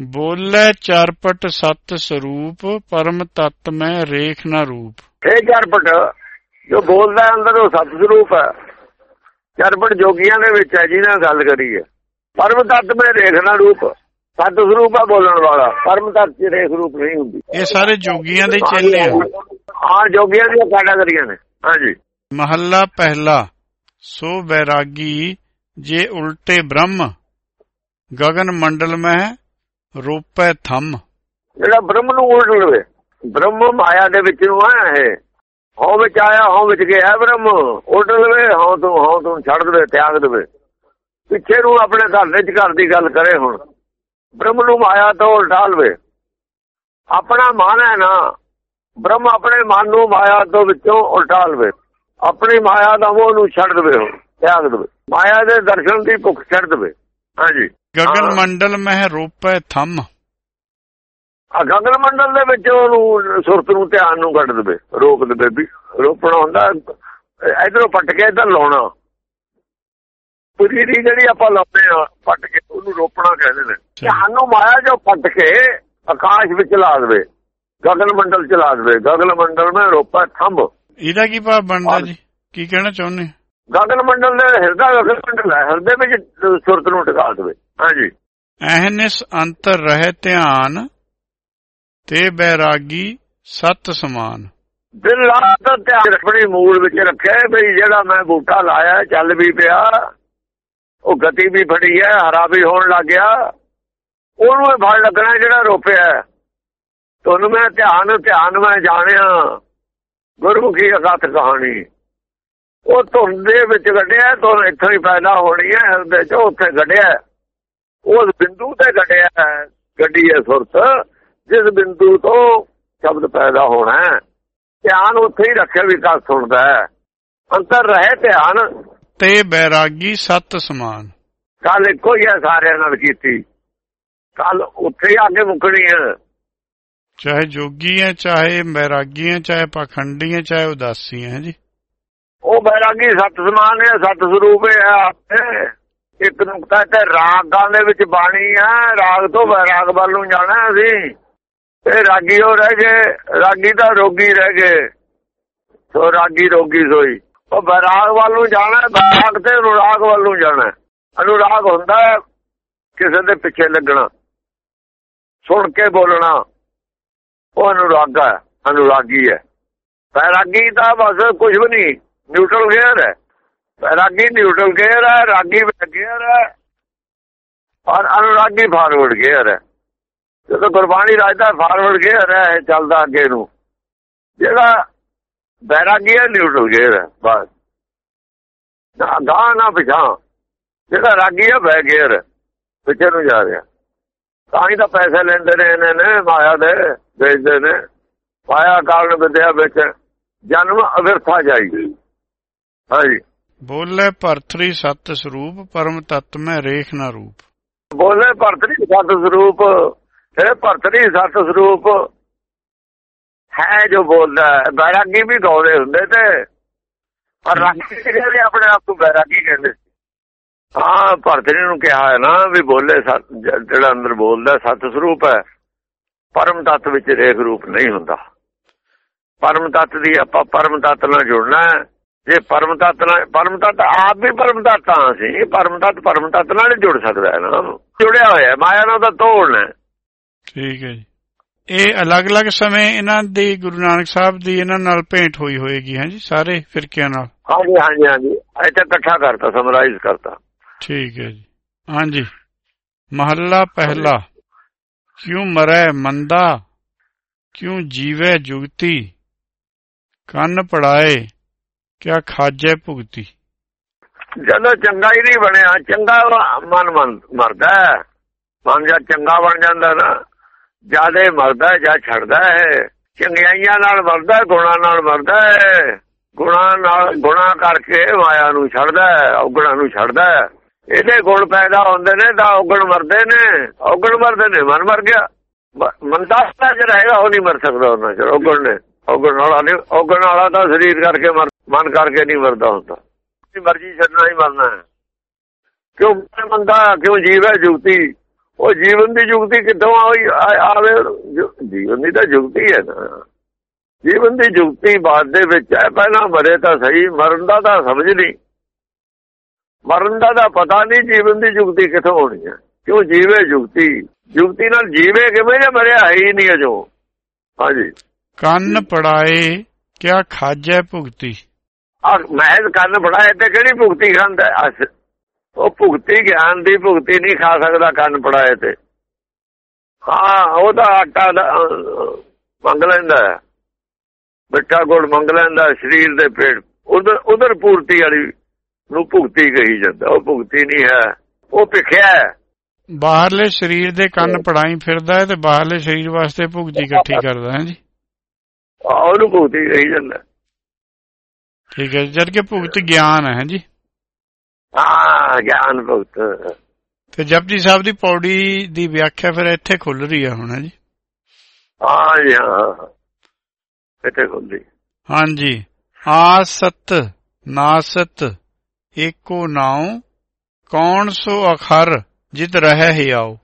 ਬੋਲੇ ਚਰਪਟ ਸਤ ਸਰੂਪ ਪਰਮ ਤਤ ਮੈਂ ਰੇਖ ਨਾ ਰੂਪ। ਇਹ ਚਰਪਟ ਜੋ ਬੋਲਦਾ ਅੰਦਰ ਉਹ ਸਤ ਸਰੂਪ ਹੈ। ਚਰਪਟ ਜੋਗੀਆਂ ਦੇ ਵਿੱਚ ਹੈ ਜਿਹਨਾਂ ਗੱਲ ਕਰੀ ਹੈ। ਪਰਮ ਤੱਤ ਮੈਂ ਰੇਖਣਾ ਰੂਪ। ਸਤ ਸਰੂਪ ਹੈ ਬੋਲਣ ਵਾਲਾ। ਪਰਮ ਤੱਤ ਚ ਰੇਖ ਰੂਪ ਨਹੀਂ ਹੁੰਦੀ। ਇਹ ਸਾਰੇ ਜੋਗੀਆਂ ਦੇ ਚੇਲੇ ਆ। ਹਾਂ ਜੋਗੀਆਂ ਦੀਆਂ ਕੈਟਾਗਰੀਆਂ ਨੇ। ਹਾਂਜੀ। ਮਹੱਲਾ ਪਹਿਲਾ। ਸੋ ਬੈਰਾਗੀ ਜੇ ਉਲਟੇ ਬ੍ਰਹਮ ਗगन ਮੰਡਲ ਮਹਿ, ਰੂਪੈ ਥੰਮ। ਜਿਹੜਾ ਬ੍ਰਹਮ ਨੂੰ ਉਲਟ ਲਵੇ, ਬ੍ਰਹਮ ਮਾਇਆ ਦੇ ਵਿੱਚ ਨੂੰ ਆਇਆ ਹੈ ਹਉ ਵਿੱਚ ਆਇਆ, ਹਉ ਵਿੱਚ ਗਿਆ ਬ੍ਰਹਮ, ਉਲਟ ਲਵੇ, ਹਉ ਤੋਂ ਹਉ ਤੋਂ ਛੱਡ ਦੇਵੇ, ਤਿਆਗ ਦੇਵੇ। ਪਿੱਛੇ ਨੂੰ ਆਪਣੇ ਘਰ ਦੇ ਘਰ ਦੀ ਗੱਲ ਕਰੇ ਹੁਣ। ਬ੍ਰਹਮ ਨੂੰ ਮਾਇਆ ਤੋਂ ਉਲਟਾ ਲਵੇ। ਆਪਣਾ ਮਨ ਹੈ ਨਾ, ਬ੍ਰਹਮ ਆਪਣੇ ਮਨ ਨੂੰ ਮਾਇਆ ਤੋਂ ਵਿੱਚੋਂ ਉਲਟਾ ਲਵੇ। ਆਪਣੀ ਮਾਇਆ ਦਾ ਮੋਹ ਨੂੰ ਛੱਡ ਦੇਵੇ ਹੁਣ ਤਿਆਗ ਦੇਵੇ। ਮਾਇਆ ਦੇ ਦਰਸ਼ਨ ਦੀ ਭੁੱਖ ਛੱਡ ਦੇਵੇ। ਹਾਂਜੀ। ਹਾਂ। ਮੰਡਲ ਮਹਿ ਰੂਪੈ ਥੰਮ। ਆ ਗਗਨ ਮੰਡਲ ਦੇ ਵਿੱਚ ਉਹਨੂੰ ਸੁਰਤ ਨੂੰ ਧਿਆਨ ਨੂੰ ਕੱਢ ਦੇਵੇ ਰੋਕ ਦੇਵੇ ਵੀ। ਰੋਪਣਾ ਹੁੰਦਾ ਇਧਰੋਂ ਪੱਟ ਕੇ ਇਧਰ ਲਾਉਣਾ। ਪੁਰੀ ਦੀ ਜਿਹੜੀ ਆਪਾਂ ਲਾਉਂਦੇ ਆ ਪੱਟ ਕੇ ਉਹਨੂੰ ਰੋਪਣਾ ਕਹਿੰਦੇ ਨੇ। ਧਿਆਨ ਨੂੰ ਮਾਇਆ ਜੋ ਪੱਟ ਕੇ ਆਕਾਸ਼ ਵਿੱਚ ਲਾ ਦੇਵੇ ਗਗਨ ਮੰਡਲ ਚ ਲਾ ਦੇਵੇ। ਗਗਨ ਮੰਡਲ ਮੈਂ ਰੋਪਾ ਥੰਬ ਇਹਦਾ ਕੀ ਭਾਵ ਬਣਦਾ ਜੀ? ਕੀ ਕਹਿਣਾ ਚਾਹੁੰਦੇ? ਗਗਨ ਮੰਡਲ ਦੇ ਹਿਰਦਾ ਗਗਨ ਮੰਡਲ ਹੈ ਹਿਰਦੇ ਵਿੱਚ ਸੁਰਤ ਨੂੰ ਟਿਕਾ ਦੇਵੇ। ਹਾਂਜੀ। ਐਹਨਿਸ ਅੰਤਰ ਰਹਿ ਧਿਆਨ ਤੇ ਬੈਰਾਗੀ ਸਤ ਸਮਾਨ। ਦਿਲ ਰਾਤ ਧਿਆਨ ਰੱਖਣੀ ਮੂਲ ਵਿੱਚ ਰੱਖੇ ਬਈ ਜਿਹੜਾ ਮੈਂ ਬੂਟਾ ਲਾਇਆ ਚੱਲ ਵੀ ਪਿਆ ਉਹ ਗਤੀ ਵੀ ਫੜੀ ਹੈ ਹਰਾ ਵੀ ਹੋਣ ਲੱਗ ਗਿਆ ਉਹਨੂੰ ਇਹ ਫਲ ਲੱਗਣਾ ਜਿਹੜਾ ਰੋਪਿਆ। ਤੁਹਾਨੂੰ ਮੈਂ ਧਿਆਨ ਧਿਆਨ ਮੈਂ ਜਾਣਿਆ। ਗੁਰਮੁਖੀ ਅਗਾਤ ਕਹਾਣੀ। ਉਹ ਧੁੰਦ ਦੇ ਵਿੱਚ ਗੱਡਿਆ ਤੋਂ ਇੱਥੋਂ ਹੀ ਪੈਦਾ ਹੋਣੀ ਹੈ ਹਿਰਦੇ ਚ ਉੱਥੇ ਗੱਡਿਆ। ਉਸ ਬਿੰਦੂ ਤੇ ਗੱਡਿਆ ਹੈ, ਗੱਡੀ ਹੈ ਸੁਰਤ ਜਿਸ ਬਿੰਦੂ ਤੋਂ ਸ਼ਬਦ ਪੈਦਾ ਹੋਣਾ ਹੈ। ਧਿਆਨ ਉੱਥੇ ਹੀ ਰੱਖੇ ਵਿਕਾਸ ਸੁਣਦਾ ਹੈ। ਅੰਤਰ ਰਹੇ ਧਿਆਨ। ਤੇ ਬੈਰਾਗੀ ਸਤ ਸਮਾਨ। ਕੱਲ ਇੱਕੋ ਹੀ ਹੈ ਸਾਰਿਆਂ ਨਾਲ ਕੀਤੀ। ਕੱਲ ਉੱਥੇ ਹੀ ਅੱਗੇ ਮੁੱਕਣੀ ਹੈ। ਚਾਹੇ ਜੋਗੀ ਹੈ, ਚਾਹੇ ਬੈਰਾਗੀ ਹੈ, ਚਾਹੇ ਪਾਖੰਡੀ ਹੈ, ਚਾਹੇ ਉਦਾਸੀ ਹੈ, ਜੀ। ਉਹ ਬੈਰਾਗੀ ਸਤ ਸਮਾਨ ਹੈ, ਸਤ ਸਰੂਪ ਹੈ ਇੱਕ ਨੁਕਤਾ ਤੇ ਰਾਗਾਂ ਦੇ ਵਿੱਚ ਬਾਣੀ ਹੈ ਰਾਗ ਤੋਂ ਬੈਰਾਗ ਵੱਲ ਨੂੰ ਜਾਣਾ ਅਸੀਂ। ਇਹ ਰਾਗੀ ਹੋ ਰਹਿ ਗਏ, ਰਾਗੀ ਤਾਂ ਰੋਗੀ ਰਹਿ ਗਏ। ਸੋ ਰਾਗੀ ਰੋਗੀ ਸੋਈ। ਉਹ ਬੈਰਾਗ ਵੱਲ ਨੂੰ ਜਾਣਾ ਬੈਰਾਗ ਤੇ ਅਨੁਰਾਗ ਵੱਲ ਨੂੰ ਜਾਣਾ ਅਨੁਰਾਗ ਹੁੰਦਾ ਕਿਸੇ ਦੇ ਪਿੱਛੇ ਲੱਗਣਾ। ਸੁਣ ਕੇ ਬੋਲਣਾ। ਉਹ ਅਨੁਰਾਗਾ, ਅਨੁਰਾਗੀ ਹੈ। ਬੈਰਾਗੀ ਤਾਂ ਬਸ ਕੁਝ ਵੀ ਨਹੀਂ ਨਿਊਟਰਲ ਗੇਅਰ ਹੈ। ਬੈਰਾਗੀ ਨਿਊਟਰਲ ਗੇਅਰ ਹੈ, ਰਾਗੀ ਗੇਅਰ ਹੈ, ਔਰ ਅਨੁਰਾਗੀ ਫਾਰਵਰਡ ਗੇਅਰ ਹੈ। ਜਦੋਂ ਗੁਰਬਾਣੀ ਰਾਜਦਾ ਫਾਰਵਰਡ ਗੇਅਰ ਹੈ ਚੱਲਦਾ ਅੱਗੇ ਨੂੰ। ਜਿਹੜਾ ਬੈਰਾਗੀ ਹੈ ਨਿਊਟਰਲ ਗੇਅਰ ਹੈ, ਬਸ। ਨਾ ਗਾਂ ਨਾ ਪਿਛਾਂ ਜਿਹੜਾ ਰਾਗੀ ਹੈ ਬੈ ਗੇਅਰ ਪਿੱਛੇ ਨੂੰ ਜਾ ਰਿਹਾ। ਤਾਂ ਹੀ ਤਾਂ ਪੈਸੇ ਲੈਂਦੇ ਨੇ, ਇਹਨਾਂ ਨੇ, ਮਾਇਆ ਦੇ। ਵੇਚਦੇ ਨੇ। ਮਾਇਆ ਕਾਰਨ ਵਿਦਿਆ ਵਿੱਚ ਜਨਮ ਅਵਿਰਥਾ ਜਾਈ। ਹਾਂਜੀ। ਬੋਲੇ ਭਰਤਰੀ ਸਤ ਸਰੂਪ ਪਰਮ ਤਤ ਮੈਂ ਰੇਖ ਨਾ ਰੂਪ। ਬੋਲੇ ਭਰਤਰੀ ਸਤ ਸਰੂਪ ਇਹ ਭਰਤਰੀ ਸਤ ਸਰੂਪ ਹੈ ਜੋ ਬੋਲਦਾ। ਬੈਰਾਗੀ ਵੀ ਗਾਉਂਦੇ ਹੁੰਦੇ ਤੇ। ਪਰ ਰਾਗੀ ਜਿਹੜੇ ਆਪਣੇ ਆਪ ਨੂੰ ਬੈਰਾਗੀ ਕਹਿੰਦੇ। ਹਾਂ ਭਰਤਰੀ ਨੂੰ ਕਿਹਾ ਹੈ ਨਾ ਵੀ ਬੋਲੇ ਜਿਹੜਾ ਅੰਦਰ ਬੋਲਦਾ ਸਤ ਸਰੂਪ ਹੈ। ਪਰਮ ਤਤ ਵਿੱਚ ਰੇਖ ਰੂਪ ਨਹੀਂ ਹੁੰਦਾ। ਪਰਮ ਤਤ ਦੀ ਆਪਾਂ ਪਰਮ ਤਤ ਨਾਲ ਜੁੜਨਾ ਜੇ ਪਰਮ ਤਤ ਨਾਲ ਪਰਮ ਤਤ ਆਪ ਵੀ ਪਰਮ ਤਤ ਹਾਂ ਸੀ ਪਰਮ ਤਤ ਪਰਮ ਤਤ ਨਾਲ ਜੁੜ ਸਕਦਾ ਹੈ ਨਾ ਜੁੜਿਆ ਹੋਇਆ ਮਾਇਆ ਨਾਲ ਤਾਂ ਤੋੜਨਾ ਹੈ। ਠੀਕ ਹੈ ਜੀ। ਇਹ ਅਲੱਗ-ਅਲੱਗ ਸਮੇਂ ਇਹਨਾਂ ਦੀ ਗੁਰੂ ਨਾਨਕ ਸਾਹਿਬ ਦੀ ਇਹਨਾਂ ਨਾਲ ਭੇਂਟ ਹੋਈ ਹੋਏਗੀ ਹੈ ਜੀ ਸਾਰੇ ਫਿਰਕਿਆਂ ਨਾਲ? ਹਾਂਜੀ ਹਾਂਜੀ ਹਾਂਜੀ। ਇੱਥੇ ਇਕੱਠਾ ਕਰਤਾ ਸਮਰਾਈਜ਼ ਕਰਤਾ। ਠੀਕ ਹੈ ਜੀ। ਹਾਂਜੀ। ਮਹੱਲਾ ਪਹਿਲਾ। ਕਿਉ ਮਰੈ ਮੰਦਾ? ਕਿਉ ਜੀਵੇ ਜੁਗਤੀ? ਕੰਨ ਪੜਾਏ ਕਿਆ ਖਾਜੈ ਭੁਗਤੀ? ਜਦੋਂ ਚੰਗਾ ਹੀ ਨਹੀਂ ਬਣਿਆ ਚੰਗਾ ਮਨ ਮਰਦਾ ਮਨ ਜਦ ਚੰਗਾ ਬਣ ਜਾਂਦਾ ਨਾ ਜਿਆਦੇ ਮਰਦਾ ਜਾਂ ਛੱਡਦਾ ਹੈ। ਚੰਗਿਆਈਆਂ ਨਾਲ ਮਰਦਾ ਹੈ, ਗੁਣਾਂ ਨਾਲ ਮਰਦਾ ਹੈ। ਗੁਣਾ ਨਾਲ ਗੁਣਾ ਕਰਕੇ ਮਾਇਆ ਨੂੰ ਛੱਡਦਾ ਹੈ ਔਗਣਾਂ ਨੂੰ ਛੱਡਦਾ ਹੈ। ਇਹਦੇ ਗੁਣ ਪੈਦਾ ਹੁੰਦੇ ਨੇ ਤਾਂ ਔਗਣ ਮਰਦੇ ਨੇ। ਔਗਣ ਮਰਦੇ ਨੇ, ਮਨ ਮਰ ਗਿਆ। ਮ- ਮੰਦਾ ਚ ਉਹ ਨਹੀਂ ਮਰ ਸਕਦਾ ਉਹਨਾਂ ਚ, ਔਗਣ ਨੇ। ਔਗਣ ਵਾਲਾ ਨਹੀਂ, ਔਗਣ ਵਾਲਾ ਤਾਂ ਸਰੀਰ ਕਰਕੇ ਮਰ, ਮਨ ਕਰਕੇ ਨਹੀਂ ਮਰਦਾ ਹੁੰਦਾ। ਆਪਣੀ ਮਰਜ਼ੀ ਛੱਡਣਾ ਹੀ ਮਰਨਾ ਹੈ। ਕਿਉਂ ਮੰਦਾ, ਕਿਉਂ ਜੀਵ ਹੈ ਜੁਗਤੀ? ਉਹ ਜੀਵਨ ਦੀ ਜੁਗਤੀ ਕਿੱਥੋਂ ਆਈ ਆਵੇ ਜੀਵਨ ਦੀ ਤਾਂ ਜੁਗਤੀ ਹੈ ਨਾ। ਜੀਵਨ ਦੀ ਜੁਗਤੀ ਬਾਅਦ ਦੇ ਵਿੱਚ ਹੈ, ਪਹਿਲਾਂ ਮਰੇ ਤਾਂ ਸਹੀ, ਮਰਨ ਦਾ ਤਾਂ ਸਮਝ ਨਹੀਂ। ਮਰਨ ਦਾ ਤਾਂ ਪਤਾ ਨਹੀਂ ਜੀਵਨ ਦੀ ਜੁਗਤੀ ਕਿੱਥੋਂ ਹੋਣੀ ਹੈ। ਕਿਉਂ ਜੀਵੇ ਜੁਗਤੀ? ਜੁਗਤੀ ਨਾਲ ਜੀਵੇ ਕਿਵੇਂ ਜੇ ਮਰਿਆ ਹੈ ਹੀ ਨਹੀਂ ਅਜੋ। ਹਾਂਜੀ। ਕੰਨ ਪੜਾਏ ਕਿਆ ਖਾਜੈ ਭੁਗਤੀ? ਆ ਮਹਿਜ਼ ਕੰਨ ਬੜਾਏ ਤੇ ਕਿਹੜੀ ਭੁਗਤੀ ਖਾਂਦਾ ਉਹ ਭੁਗਤੀ ਗਿਆਨ ਦੀ ਭੁਗਤੀ ਨਹੀਂ ਖਾ ਸਕਦਾ ਕੰਨ ਪੜਾਏ ਤੇ। ਹਾਂ ਉਹਦਾ ਆਟਾ ਮੰਗ ਲੈਂਦਾ। ਮਿੱਠਾ ਗੁੜ ਮੰਗ ਲੈਂਦਾ ਸਰੀਰ ਦੇ ਪੇਟ ਉਧਰ ਉਧਰ ਪੂਰਤੀ ਵਾਲੀ ਨੂੰ ਭੁਗਤੀ ਕਹੀ ਜਾਂਦਾ ਉਹ ਭੁਗਤੀ ਨਹੀਂ ਹੈ ਉਹ ਭਿਖਿਆ ਹੈ। ਬਾਹਰਲੇ ਸਰੀਰ ਦੇ ਕੰਨ ਪੜਾਈ ਫਿਰਦਾ ਹੈ ਤੇ ਬਾਹਰਲੇ ਸਰੀਰ ਵਾਸਤੇ ਭੁਗਤੀ ਇਕੱਠੀ ਕਰਦਾ ਹੈ ਜੀ। ਉਹਨੂੰ ਭੁਗਤੀ ਕਹੀ ਜਾਂਦਾ। ਠੀਕ ਹੈ ਜਦ ਕਿ ਭੁਗਤ ਗਿਆਨ ਹੈ ਜੀ। ਹਾਂ ਗਿਆਨ ਭੁਗਤ। ਤੇ ਜਪਜੀ ਸਾਹਿਬ ਦੀ ਪੌੜੀ ਦੀ ਵਿਆਖਿਆ ਫਿਰ ਇੱਥੇ ਖੁੱਲ ਰਹੀ ਹੈ ਹੁਣ ਹੈ ਜੀ ਹਾਂ ਜੀ ਹਾਂ। ਇੱਥੇ ਖੁੱਲਦੀ ਹਾਂਜੀ। ਆਸਤ ਨਾਸਤ ਏਕੋ ਨਾਉ ਕੌਣ ਸੋ ਅਖਰ ਜਿਤ ਰਹਿ ਹਿਆਉ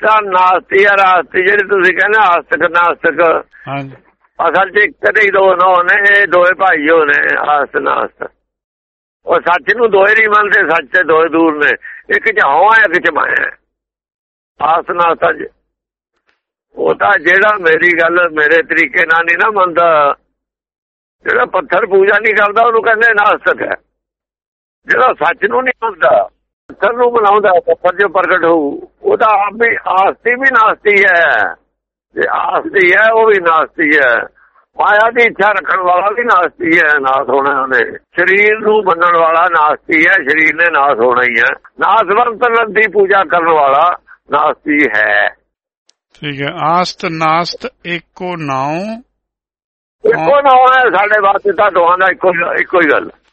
ਤਾਂ ਨਾਸਤੀ ਆ ਰਾਸਤੀ ਜਿਹੜੀ ਤੁਸੀਂ ਕਹਿੰਦੇ ਆਸਤਕ ਨਾਸਤਕ। ਹਾਂਜੀ। ਅਸਲ ਤੇ ਹੀ ਦੋ ਨੋ ਨੇ ਇਹ ਦੋਏ ਭਾਈਓ ਨੇ ਆਸਤ ਨਾਸਤ। ਉਹ ਸੱਚ ਨੂੰ ਦੋਏ ਨਹੀਂ ਮੰਨਦੇ ਸੱਚ ਤੇ ਦੋਏ ਦੂਰ ਨੇ। ਇੱਕ ਚ ਹਵਾ ਇੱਕ ਚ ਮਾਇਆ ਆਸਤ ਨਾਸਤ ਉਹ ਤਾਂ ਜਿਹੜਾ ਮੇਰੀ ਗੱਲ ਮੇਰੇ ਤਰੀਕੇ ਨਾਲ ਨਹੀਂ ਨਾ ਮੰਨਦਾ ਜਿਹੜਾ ਪੱਥਰ ਪੂਜਾ ਨਹੀਂ ਕਰਦਾ ਉਹਨੂੰ ਕਹਿੰਦੇ ਨਾਸਤਕ ਹੈ। ਜਿਹੜਾ ਸੱਚ ਨੂੰ ਨਹੀਂ ਮੰਨਦਾ ਪੱਥਰ ਨੂੰ ਬਣਾਉਂਦਾ ਪੱਥਰ ਜੋ ਪ੍ਰਗਟ ਹੋਊ। ਉਹ ਤਾਂ ਆਪ ਵੀ ਆਸਤੀ ਵੀ ਨਾਸਤੀ ਹੈ। ਜੇ ਆਸਤੀ ਹੈ ਉਹ ਵੀ ਨਾਸਤੀ ਹੈ। ਮਾਇਆ ਦੀ ਇੱਛਾ ਰੱਖਣ ਵਾਲਾ ਵੀ ਨਾਸਤੀ ਹੈ ਨਾਸ ਹੋਣਾ ਉਹਨੇ। ਸਰੀਰ ਨੂੰ ਮੰਨਣ ਵਾਲਾ ਨਾਸਤੀ ਹੈ ਸਰੀਰ ਨੇ ਨਾਸ ਹੋਣਾ ਹੀ ਹੈ। ਨਾਸਵੰਤ ਦੀ ਪੂਜਾ ਕਰਨ ਵਾਲਾ ਨਾਸਤੀ ਹੈ। ਠੀਕ ਹੈ। ਆਸਤ ਨਾਸਤ ਏਕੋ ਨਾਉ। ਇੱਕੋ ਨਾ ਹੈ ਸਾਡੇ ਵਾਸਤੇ ਤਾਂ ਦੋਹਾਂ ਦਾ ਇੱਕੋ ਇੱਕੋ ਹੀ ਗੱਲ। ਇੱਕ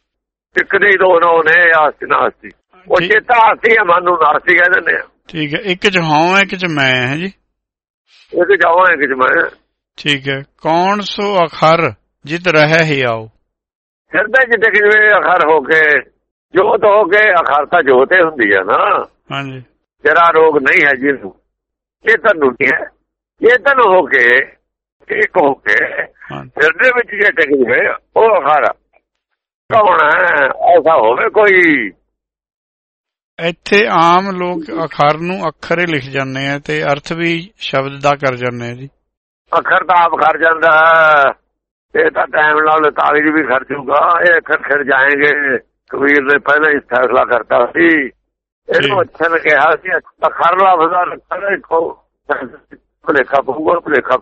ਦੇ ਹੀ ਦੋ ਨਾ ਨੇ ਆਸਤੀ ਨਾਸਤੀ। ਉਹ ਚੇਤਾ ਆਸਤੀ ਹੈ ਮਨ ਨੂੰ ਨਾਸਤੀ ਕਹਿ ਦਿੰਦੇ ਆ। ਠੀਕ ਹੈ ਇੱਕ ਚ ਹੈ ਇੱਕ ਚ ਮੈਂ ਹੈ ਜੀ। ਇੱਕ ਜਾਵਾਂ ਇੱਕ ਚ ਮੈਂ ਠੀਕ ਹੈ ਕੌਣ ਸੋ ਅਖਰ ਜਿਤ ਰਹਿ ਹਿਆਉ ਹਿਰਦੇ ਚ ਟਿਕ ਜਵੇ ਅਖਰ ਹੋ ਕੇ ਜੋਤ ਹੋ ਕੇ ਅਖਰ ਤਾਂ ਜੋਤ ਹੀ ਹੁੰਦੀ ਹੈ ਨਾ। ਹਾਂਜੀ। ਤੇਰਾ ਰੋਗ ਨਹੀਂ ਹੈ ਚੇਤਨ ਨੂੰ ਨਹੀਂ ਹੈ। ਚੇਤਨ ਹੋ ਕੇ ਇੱਕ ਹੋ ਕੇ ਹਾਂ। ਹਿਰਦੇ ਵਿੱਚ ਜੇ ਟਿਕ ਜਵੇ ਉਹ ਅਖਰ ਕੌਣ ਹੈ ਐਸਾ ਹੋਵੇ ਕੋਈ। ਇੱਥੇ ਆਮ ਲੋਕ ਅਖਰ ਨੂੰ ਅੱਖਰ ਹੀ ਲਿਖ ਜਾਂਦੇ ਆ ਤੇ ਅਰਥ ਵੀ ਸ਼ਬਦ ਦਾ ਕਰ ਜਾਂਦੇ ਆ ਜੀ। ਅੱਖਰ ਤਾਂ ਆਪ ਖਰ ਜਾਂਦਾ। ਇਹ ਤਾਂ ਟਾਈਮ ਨਾਲ ਕਾਗਜ਼ ਵੀ ਖਰਚੂਗਾ ਇਹ ਅੱਖਰ ਖਿਰ ਜਾਏਗੇ। ਕਬੀਰ ਨੇ ਪਹਿਲਾਂ ਹੀ ਫੈਸਲਾ ਕਰਤਾ ਸੀ। ਇਹਨੂੰ ਅੱਛਾ ਨੇ ਕਿਹਾ ਸੀ ਅੱਖਰ ਲਫ਼ਜ਼ ਦਾ ਅੱਖਰ ਦੇਖੋ ਭੁਲੇਖਾ ਪਊਗਾ ਭੁਲੇਖਾ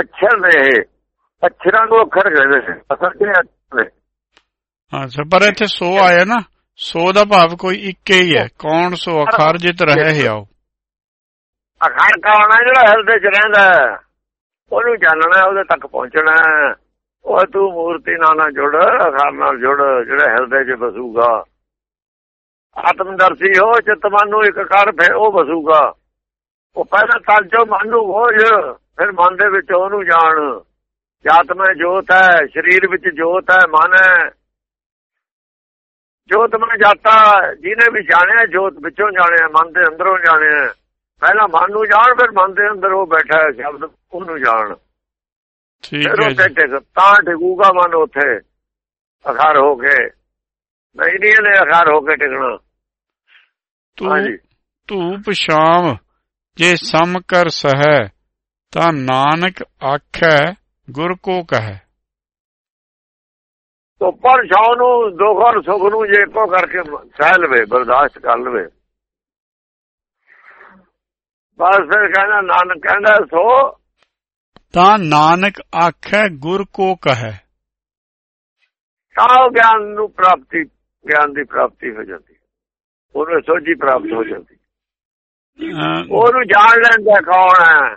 ਅੱਛਰ ਨੇ ਅੱਛਰਾਂ ਨੂੰ ਅੱਖਰ ਕਹਿੰਦੇ ਨੇ। ਅਸਲ ਚ ਇਹ ਅੱਖਰ ਨੇ। ਅੱਛਾ ਪਰ ਇੱਥੇ ਸੋ ਆਇਆ ਨਾ, ਸੋ ਦਾ ਭਾਵ ਕੋਈ ਇੱਕ ਹੀ ਹੈ। ਕੌਣ ਸੋ ਅਖਰ ਜਿਤ ਰਹਿ ਹਿਆਉ ਅਖਰ ਕੌਣ ਹੈ ਜਿਹੜਾ ਹਿਰਦੇ ਚ ਰਹਿੰਦਾ ਹੈ? ਉਹਨੂੰ ਜਾਣਨਾ, ਉਹਦੇ ਤੱਕ ਪਹੁੰਚਣਾ ਉਹ ਤੂੰ ਮੂਰਤੀ ਨਾਲ ਨਾ ਜੁੜ, ਅਖਾਰ ਨਾਲ ਜੁੜ, ਜਿਹੜਾ ਹਿਰਦੇ 'ਚ ਬਸੂਗਾ ਆਤਮਦਰਸ਼ੀ ਹੋ, ਚਿਤ ਮਨ ਨੂੰ ਇੱਕ ਕਰ, ਫਿਰ ਉਹ ਬਸੂਗਾ ਉਹ ਪਹਿਲਾਂ ਤਨ ਚੋਂ ਮਨ ਨੂੰ ਖੋਜ, ਫਿਰ ਮਨ ਦੇ ਵਿੱਚ ਉਹਨੂੰ ਜਾਣ। ਆਤਮਾ ਜੋਤ ਹੈ, ਸਰੀਰ ਵਿੱਚ ਜੋਤ ਹੈ, ਮਨ ਹੈ। ਜੋਤ ਮਨ ਜਾਤਾ ਜਿਹਨੇ ਵੀ ਜਾਣਿਆ ਜੋਤ ਵਿੱਚੋਂ ਜਾਣਿਆ ਮਨ ਦੇ ਅੰਦਰੋਂ ਜਾਣਿਆ ਪਹਿਲਾਂ ਮਨ ਨੂੰ ਜਾਣ ਫਿਰ ਮਨ ਦੇ ਅੰਦਰ ਉਹ ਬੈਠਾ ਹੈ ਸ਼ਬਦ ਉਹਨੂੰ ਜਾਣ। ਠੀਕ ਹੈ ਜੀ। ਤਾਂ ਟਿਕੂਗਾ ਮਨ ਉੱਥੇ ਅਖਾਰ ਹੋ ਕੇ। ਨਹੀਂ ਨਹੀਂ ਇਹਨੇ ਅਖਾਰ ਹੋ ਕੇ ਟਿਕਣਾ। ਤੂੰ ਧੂਪ ਸ਼ਾਮ ਜੇ ਸਮ ਕਰ ਸਹੈ ਤਾਂ ਨਾਨਕ ਆਖੈ ਗੁਰ ਕੋ ਕਹੈ। ਤੋਂ ਪਰ ਛਾਉ ਨੂੰ ਦੁੱਖ ਔਰ ਸੁੱਖ ਨੂੰ ਜੇ ਇੱਕੋ ਕਰਕੇ ਸਹਿ ਲਵੇ ਬਰਦਾਸ਼ਤ ਕਰ ਲਵੇ। ਬਸ ਫਿਰ ਕਹਿੰਦਾ ਨਾਨਕ ਕਹਿੰਦਾ ਸੋ ਤਾਂ ਨਾਨਕ ਆਖੈ ਗੁਰ ਕੋ ਕਹੈ। ਤਾਂ ਗਿਆਨ ਨੂੰ ਪ੍ਰਾਪਤੀ ਗਿਆਨ ਦੀ ਪ੍ਰਾਪਤੀ ਹੋ ਜਾਂਦੀ। ਉਹਨੂੰ ਸੋਝੀ ਪ੍ਰਾਪਤ ਹੋ ਜਾਂਦੀ ਉਹਨੂੰ ਜਾਣ ਲੈਂਦਾ ਕੌਣ ਹੈ?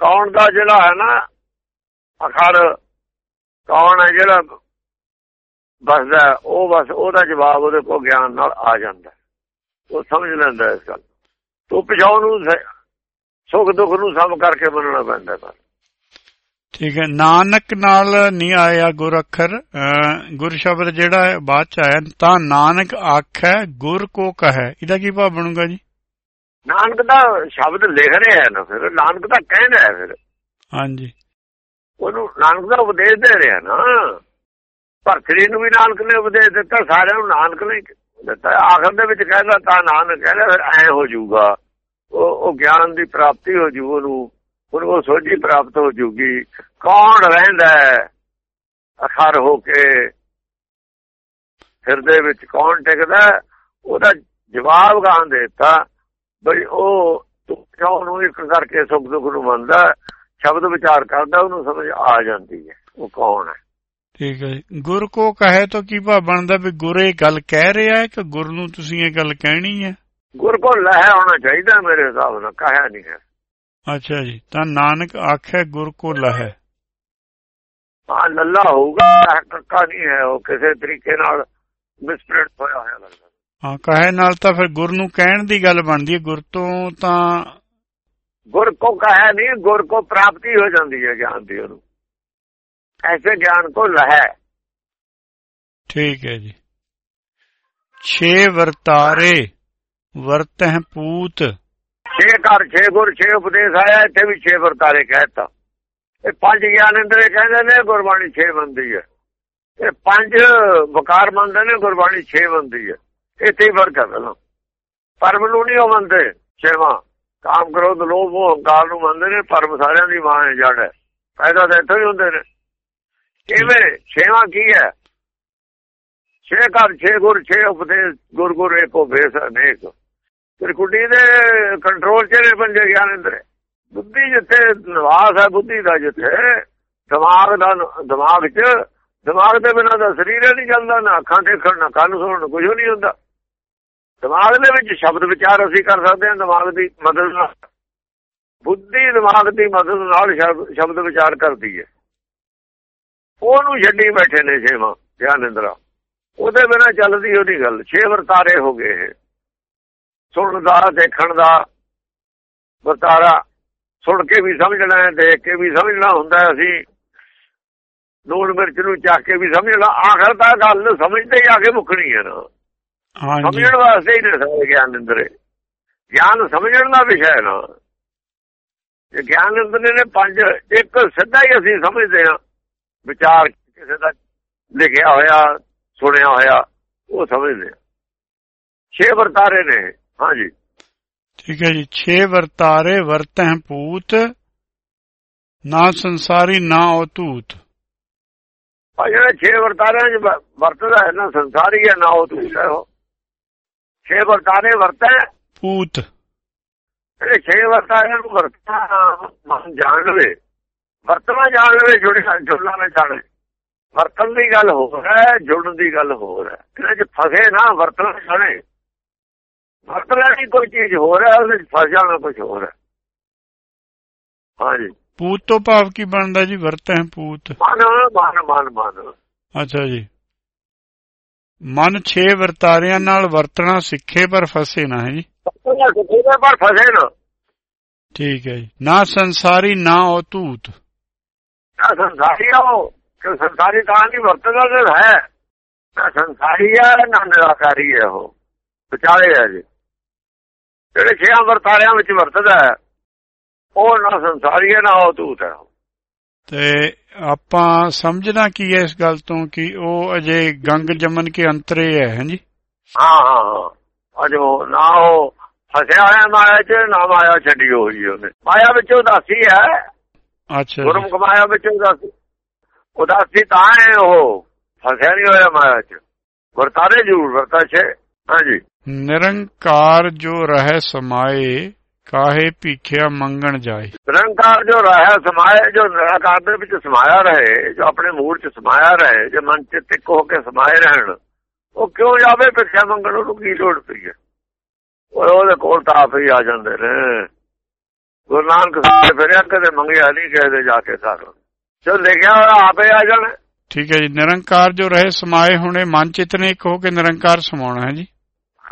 ਕੌਣ ਦਾ ਜਿਹੜਾ ਹੈ ਨਾ ਅਖਰ ਕੌਣ ਹੈ ਜਿਹੜਾ ਬਸਦਾ ਉਹ ਬਸ ਉਹਦਾ ਜਵਾਬ ਉਹਦੇ ਕੋਲ ਗਿਆਨ ਨਾਲ ਆ ਜਾਂਦਾ। ਉਹ ਸਮਝ ਲੈਂਦਾ ਇਸ ਗੱਲ ਤੂੰ ਪਛਾਉ ਨੂੰ ਸੁੱਖ ਦੁੱਖ ਨੂੰ ਸਮ ਕਰਕੇ ਮੰਨਣਾ ਪੈਂਦਾ ਬਸ ਠੀਕ ਹੈ ਨਾਨਕ ਨਾਲ ਨਹੀਂ ਆਇਆ ਗੁਰ ਅੱਖਰ ਗੁਰ ਸ਼ਬਦ ਜਿਹੜਾ ਹੈ ਬਾਅਦ ਚ ਆਇਆ ਤਾਂ ਨਾਨਕ ਆਖੈ ਗੁਰ ਕੋ ਕਹੈ। ਇਹਦਾ ਕੀ ਭਾਵ ਬਣੂਗਾ ਜੀ? ਨਾਨਕ ਦਾ ਸ਼ਬਦ ਲਿਖ ਰਿਹਾ ਹੈ ਨਾ ਫਿਰ ਨਾਨਕ ਦਾ ਕਹਿੰਦਾ ਹੈ ਫਿਰ। ਹਾਂਜੀ। ਉਹਨੂੰ ਨਾਨਕ ਦਾ ਉਪਦੇਸ਼ ਦੇ ਰਿਹਾ ਨਾ। ਭਰਤਰੀ ਨੂੰ ਵੀ ਨਾਨਕ ਨੇ ਉਪਦੇਸ਼ ਦਿੱਤਾ, ਸਾਰਿਆਂ ਨੂੰ ਨਾਨਕ ਨੇ ਦਿੱਤਾ। ਆਖਰ ਦੇ ਵਿੱਚ ਕਹਿੰਦਾ ਤਾਂ ਨਾਨਕ ਕਹਿੰਦਾ, ਫਿਰ ਐ ਹੋ ਜਾਊਗਾ। ਉਹ ਉਹ ਗਿਆਨ ਦੀ ਪ੍ਰਾਪਤੀ ਹੋ ਜੂ ਉਹਨੂੰ ਉਹਨੂੰ ਉਹ ਸੋਝੀ ਪ੍ਰਾਪਤ ਹੋ ਜੂਗੀ। ਕੌਣ ਰਹਿੰਦਾ ਅਖਰ ਹੋ ਕੇ ਹਿਰਦੇ ਵਿੱਚ ਕੌਣ ਟਿਕਦਾ ਹੈ? ਉਹਦਾ ਜਵਾਬ ਗਾਂ ਦੇਤਾ, ਬਈ ਉਹ ਤੂੰ ਨੂੰ ਇੱਕ ਕਰਕੇ ਸੁਖ ਦੁੱਖ ਨੂੰ ਮੰਨਦਾ ਸ਼ਬਦ ਵਿਚਾਰ ਕਰਦਾ, ਉਹਨੂੰ ਸਮਝ ਆ ਜਾਂਦੀ ਹੈ, ਉਹ ਕੌਣ ਹੈ? ਠੀਕ ਹੈ। ਗੁਰ ਕੋ ਕਹੈ ਤਾਂ ਕੀ ਭਾਵ ਬਣਦਾ ਵੀ ਗੁਰ ਇਹ ਗੱਲ ਕਹਿ ਰਿਹਾ ਹੈ ਕਿ ਗੁਰ ਨੂੰ ਤੁਸੀਂ ਇਹ ਗੱਲ ਕਹਿਣੀ ਹੈ? ਗੁਰ ਕੋ ਲਹਿ ਹੋਣਾ ਚਾਹੀਦਾ ਮੇਰੇ ਹਿਸਾਬ ਨਾਲ ਕਹਾ ਨਹੀਂ ਹੈ। ਅੱਛਾ ਜੀ ਤਾਂ ਨਾਨਕ ਆਖੈ ਗੁਰ ਕੋ ਲਹੈ। ਹਾਂ ਲੱਲਾ ਹੋਊਗਾ ਕੱਕਾ ਨਹੀਂ ਹੈ ਉਹ ਕਿਸੇ ਤਰੀਕੇ ਨਾਲ ਮਿਸਪ੍ਰਿੰਟ ਹੋਇਆ ਹੋਇਆ ਲੱਗਦਾ। ਹਾਂ ਕਹੇ ਨਾਲ ਤਾਂ ਫਿਰ ਗੁਰ ਨੂੰ ਕਹਿਣ ਦੀ ਗੱਲ ਬਣਦੀ ਹੈ। ਗੁਰ ਤੋਂ ਤਾਂ ਗੁਰ ਕੋ ਕਹਾ ਨਹੀਂ ਗੁਰ ਕੋ ਪ੍ਰਾਪਤੀ ਹੋ ਜਾਂਦੀ ਹੈ ਗਿਆਨ ਦੀ ਉਹਨੂੰ। ਐਸੇ ਗਿਆਨ ਕੋ ਲਹਿ ਠੀਕ ਹੈ ਜੀ ਛੇ ਵਰਤਾਰੇ ਵਰਤਹਿ ਪੂਤ ਛੇ ਘਰ ਛੇ ਗੁਰ ਛੇ ਉਪਦੇਸ਼ ਆਇਆ ਇੱਥੇ ਵੀ ਛੇ ਵਰਤਾਰੇ ਕਹਿਤਾ ਇਹ ਪੰਜ ਗਿਆਨ ਇੰਦਰੇ ਕਹਿੰਦੇ ਨੇ ਗੁਰਬਾਣੀ ਛੇ ਬੰਦੀ ਹੈ ਇਹ ਪੰਜ ਵਕਾਰ ਮੰਨਦੇ ਨੇ ਗੁਰਬਾਣੀ ਛੇ ਬੰਦੀ ਹੈ ਇੱਥੇ ਹੀ ਫ਼ਰਕ ਹੈ ਪਹਿਲਾਂ ਪਰਮ ਨੂੰ ਨਹੀਂ ਉਹ ਮੰਨਦੇ ਛੇਵਾਂ ਕਾਮ ਕ੍ਰੋਧ ਲੋਭ ਮੋਹ ਹੰਕਾਰ ਨੂੰ ਮੰਨਦੇ ਨੇ ਪਰਮ ਸਾਰਿਆਂ ਦੀ ਮਾਂ ਹੈ ਜੜ ਹੈ ਪੈਦਾ ਤਾਂ ਇੱਥੋਂ ਹੀ ਹੁੰਦੇ ਨੇ ਕਿਵੇਂ? ਛੇਵਾਂ ਕੀ ਹੈ? ਛੇ ਘਰ, ਛੇ ਗੁਰ, ਛੇ ਉਪਦੇਸ਼ ਗੁਰ ਗੁਰ ਏਕੋ ਬੇਸ, ਅਨੇਕ। ਤ੍ਰਿਕੁਟੀ ਦੇ ਕੰਟਰੋਲ ਚ ਨੇ ਪੰਜੇ ਗਿਆਨ ਇੰਦਰੇ ਬੁੱਧੀ ਜਿੱਥੇ ਨਿਵਾਸ ਹੈ, ਬੁੱਧੀ ਦਾ ਜਿੱਥੇ ਦਿਮਾਗ ਦਾ ਦਿਮਾਗ 'ਚ, ਦਿਮਾਗ ਦੇ ਬਿਨਾਂ ਦਾ ਸਰੀਰ ਹੀ ਨਹੀਂ ਚੱਲਦਾ, ਨਾ ਅੱਖਾਂ ਦੇਖਣ, ਨਾ ਕੰਨ ਸੁਣਨ ਕੁਝ ਨਹੀਂ ਹੁੰਦਾ। ਦਿਮਾਗ ਦੇ ਵਿੱਚ ਸ਼ਬਦ ਵਿਚਾਰ ਅਸੀਂ ਕਰ ਸਕਦੇ ਹਾਂ, ਦਿਮਾਗ ਦੀ ਮਦਦ ਨਾਲ। ਬੁੱਧੀ ਦਿਮਾਗ ਦੀ ਮਦਦ ਨਾਲ ਸ਼ਬ- ਸ਼ਬਦ ਵਿਚਾਰ ਕਰਦੀ ਹੈ। ਉਹਨੂੰ ਛੱਡੀ ਬੈਠੇ ਨੇ ਛੇਵਾਂ ਗਿਆਨ ਇੰਦਰਾ ਉਹਦੇ ਬਿਨਾਂ ਚੱਲਦੀ ਉਹਦੀ ਗੱਲ ਛੇ ਵਰਤਾਰੇ ਹੋ ਗਏ ਸੁਣਨ ਦਾ ਦੇਖਣ ਦਾ ਵਰਤਾਰਾ ਸੁਣ ਕੇ ਵੀ ਸਮਝਣਾ ਹੈ ਦੇਖ ਕੇ ਵੀ ਸਮਝਣਾ ਹੁੰਦਾ ਹੈ ਅਸੀਂ। ਨੂਣ ਮਿਰਚ ਨੂੰ ਚੱਕ ਕੇ ਵੀ ਸਮਝਣਾ ਆਖਰ ਤਾਂ ਗੱਲ ਸਮਝਦੇ ਹੀ ਆ ਕੇ ਮੁੱਕਣੀ ਹੈ ਨਾ। ਸਮਝਣ ਵਾਸਤੇ ਹੀ ਨੇ ਸਾਰੇ ਗਿਆਨ ਇੰਦਰੇ ਗਿਆਨ ਸਮਝਣ ਦਾ ਵਿਸ਼ਾ ਹੈ ਨਾ। ਇਹ ਗਿਆਨ ਇੰਦਰੇ ਨੇ ਪੰਜ ਇੱਕ ਸਿੱਧਾ ਹੀ ਅਸੀਂ ਸਮਝਦੇ ਹਾਂ। ਵਿਚਾਰ ਕਿਸੇ ਦਾ ਲਿਖਿਆ ਹੋਇਆ ਸੁਣਿਆ ਹੋਇਆ ਉਹ ਸਮਝਦੇ ਹਾਂ ਛੇ ਵਰਤਾਰੇ ਨੇ ਹਾਂਜੀ। ਠੀਕ ਹੈ ਜੀ। ਛੇ ਵਰਤਾਰੇ ਵਰਤਹਿ ਪੂਤ ਨਾ ਸੰਸਾਰੀ ਨਾ ਉਤੂਤ ਆ ਜਿਹੜੇ ਛੇ ਵਰਤਾਰਿਆਂ 'ਚ ਵਰਤਦਾ ਹੈ ਨਾ ਸੰਸਾਰੀ ਹੈ ਨਾ ਉਹ ਤੂੰ ਹੈ ਉਹ। ਛੇ ਵਰਤਾਰੇ ਵਰਤੈ ਪੂਤ ਜਿਹੜੇ ਛੇ ਵਰਤਾਰਿਆਂ ਨੂੰ ਵਰਤਣਾ ਮਨ ਜਾਣ ਲਵੇ ਵਰਤਣਾ ਜਾਣ ਲਵੇ ਜੁੜੀ ਜੁੜਨਾ ਨਾ ਜਾਣੇ ਵਰਤਨ ਦੀ ਗੱਲ ਹੋਰ ਹੈ ਜੁੜਨ ਦੀ ਗੱਲ ਹੋਰ ਹੈ। ਇਹਦੇ 'ਚ ਫਸੇ ਨਾ ਵਰਤਣਾ ਜਾਣੇ। ਵਰਤਣਾ ਦੀ ਕੋਈ ਚੀਜ਼ ਹੋਰ ਹੈ ਉਹਦੇ 'ਚ ਫਸ ਜਾਣਾ ਕੁਝ ਹੋਰ ਹੈ ਹਾਂਜੀ। ਪੂਤ ਤੋਂ ਭਾਵ ਕੀ ਬਣਦਾ ਜੀ? ਵਰਤੈ ਪੂਤ। ਮਨ ਮਨ ਮਨ ਮਨ। ਅੱਛਾ ਜੀ। ਮਨ ਛੇ ਵਰਤਾਰਿਆਂ ਨਾਲ ਵਰਤਣਾ ਸਿੱਖੇ ਪਰ ਫਸੇ ਨਾ ਹੈ ਜੀ? ਕਿਤੇ ਪਰ ਫਸੇ ਨਾ। ਠੀਕ ਹੈ ਜੀ। ਨਾ ਸੰਸਾਰੀ ਨਾ ਉਹ ਤੂਤ ਨਾ ਸੰਸਾਰੀ ਆ ਉਹ। ਕਿ ਸੰਸਾਰੀ ਤਾਂ ਨਹੀਂ ਵਰਤਦਾ ਤੇ ਹੈ। ਨਾ ਸੰਸਾਰੀ ਆ ਨਾ ਨਿਰਾਕਾਰੀ ਹੈ ਉਹ। ਵਿਚਾਲੇ ਹੈ ਜੀ। ਜਿਹੜੇ ਛੇ ਵਰਤਾਰਿਆਂ ਵਿੱਚ ਵਰਤਦਾ ਹੈ ਉਹ ਨਾ ਸੰਸਾਰੀ ਹੈ ਨਾ ਉਹ ਤੂਤ ਹੈ ਤੇ ਆਪਾਂ ਸਮਝਣਾ ਕੀ ਹੈ ਇਸ ਗੱਲ ਤੋਂ ਕਿ ਉਹ ਅਜੇ ਗੰਗ ਜਮਨ ਕੇ ਅੰਤਰੇ ਹੈ ਹਾਂਜੀ ਹਾਂ ਹਾਂ ਹਾਂ। ਅਜੋ ਨਾ ਉਹ ਫਸਿਆ ਹੋਇਆ ਮਾਇਆ ਚ ਨਾ ਮਾਇਆ ਛੱਡੀ ਹੋਈ ਉਹਨੇ। ਮਾਇਆ ਵਿੱਚ ਉਦਾਸੀ ਹੈ। ਅੱਛਾ ਗੁਰਮੁਖ ਮਾਇਆ ਵਿੱਚ ਉਦਾਸੀ। ਉਦਾਸੀ ਤਾਂ ਹੈ ਉਹ। ਫਸਿਆ ਨਹੀਂ ਹੋਇਆ ਮਾਇਆ ਚ। ਵਰਤਾਰੇ ਜ਼ਰੂਰ ਵਰਤਾ ਛੇ। ਹਾਂਜੀ। ਨਿਰੰਕਾਰ ਜੋ ਰਹਿ ਸਮਾਏ ਕਾਹੇ ਭੀਖਿਆ ਮੰਗਣ ਜਾਏ। ਨਿਰੰਕਾਰ ਜੋ ਰਹਾ ਸਮਾਇਆ ਜੋ ਨਿਰਾਕਾਰ ਦੇ ਵਿੱਚ ਸਮਾਇਆ ਰਹੇ ਜੋ ਆਪਣੇ ਮੂਲ ਚ ਸਮਾਇਆ ਰਹੇ ਜੋ ਮਨ ਚ ਟਿਕ ਹੋ ਕੇ ਸਮਾਏ ਰਹਿਣ ਉਹ ਕਿਉਂ ਜਾਵੇ ਭਿੱਖਿਆ ਮੰਗਣ? ਉਹਨੂੰ ਕੀ ਲੋੜ ਪਈ ਹੈ? ਉਹ ਉਹਦੇ ਕੋਲ ਤਾਂ ਆਪ ਹੀ ਆ ਜਾਂਦੇ ਨੇ। ਗੁਰੂ ਨਾਨਕ ਸਾਹਿਬ ਫਿਰਿਆ ਕਦੇ ਮੰਗਿਆ ਨਹੀਂ ਕਹਦੇ ਜਾ ਕੇ ਸਾਰ। ਜੋ ਲਿਖਿਆ ਹੋਇਆ ਆਪੇ ਆ ਜਾਣਾ। ਠੀਕ ਹੈ ਜੀ ਨਿਰੰਕਾਰ ਜੋ ਰਹੇ ਸਮਾਏ ਹੁਣੇ ਮਨ ਚਿਤ ਨੇ ਇੱਕ ਹੋ ਕੇ ਨਿਰੰਕਾਰ ਸਮਾਉਣਾ ਹੈ ਜੀ।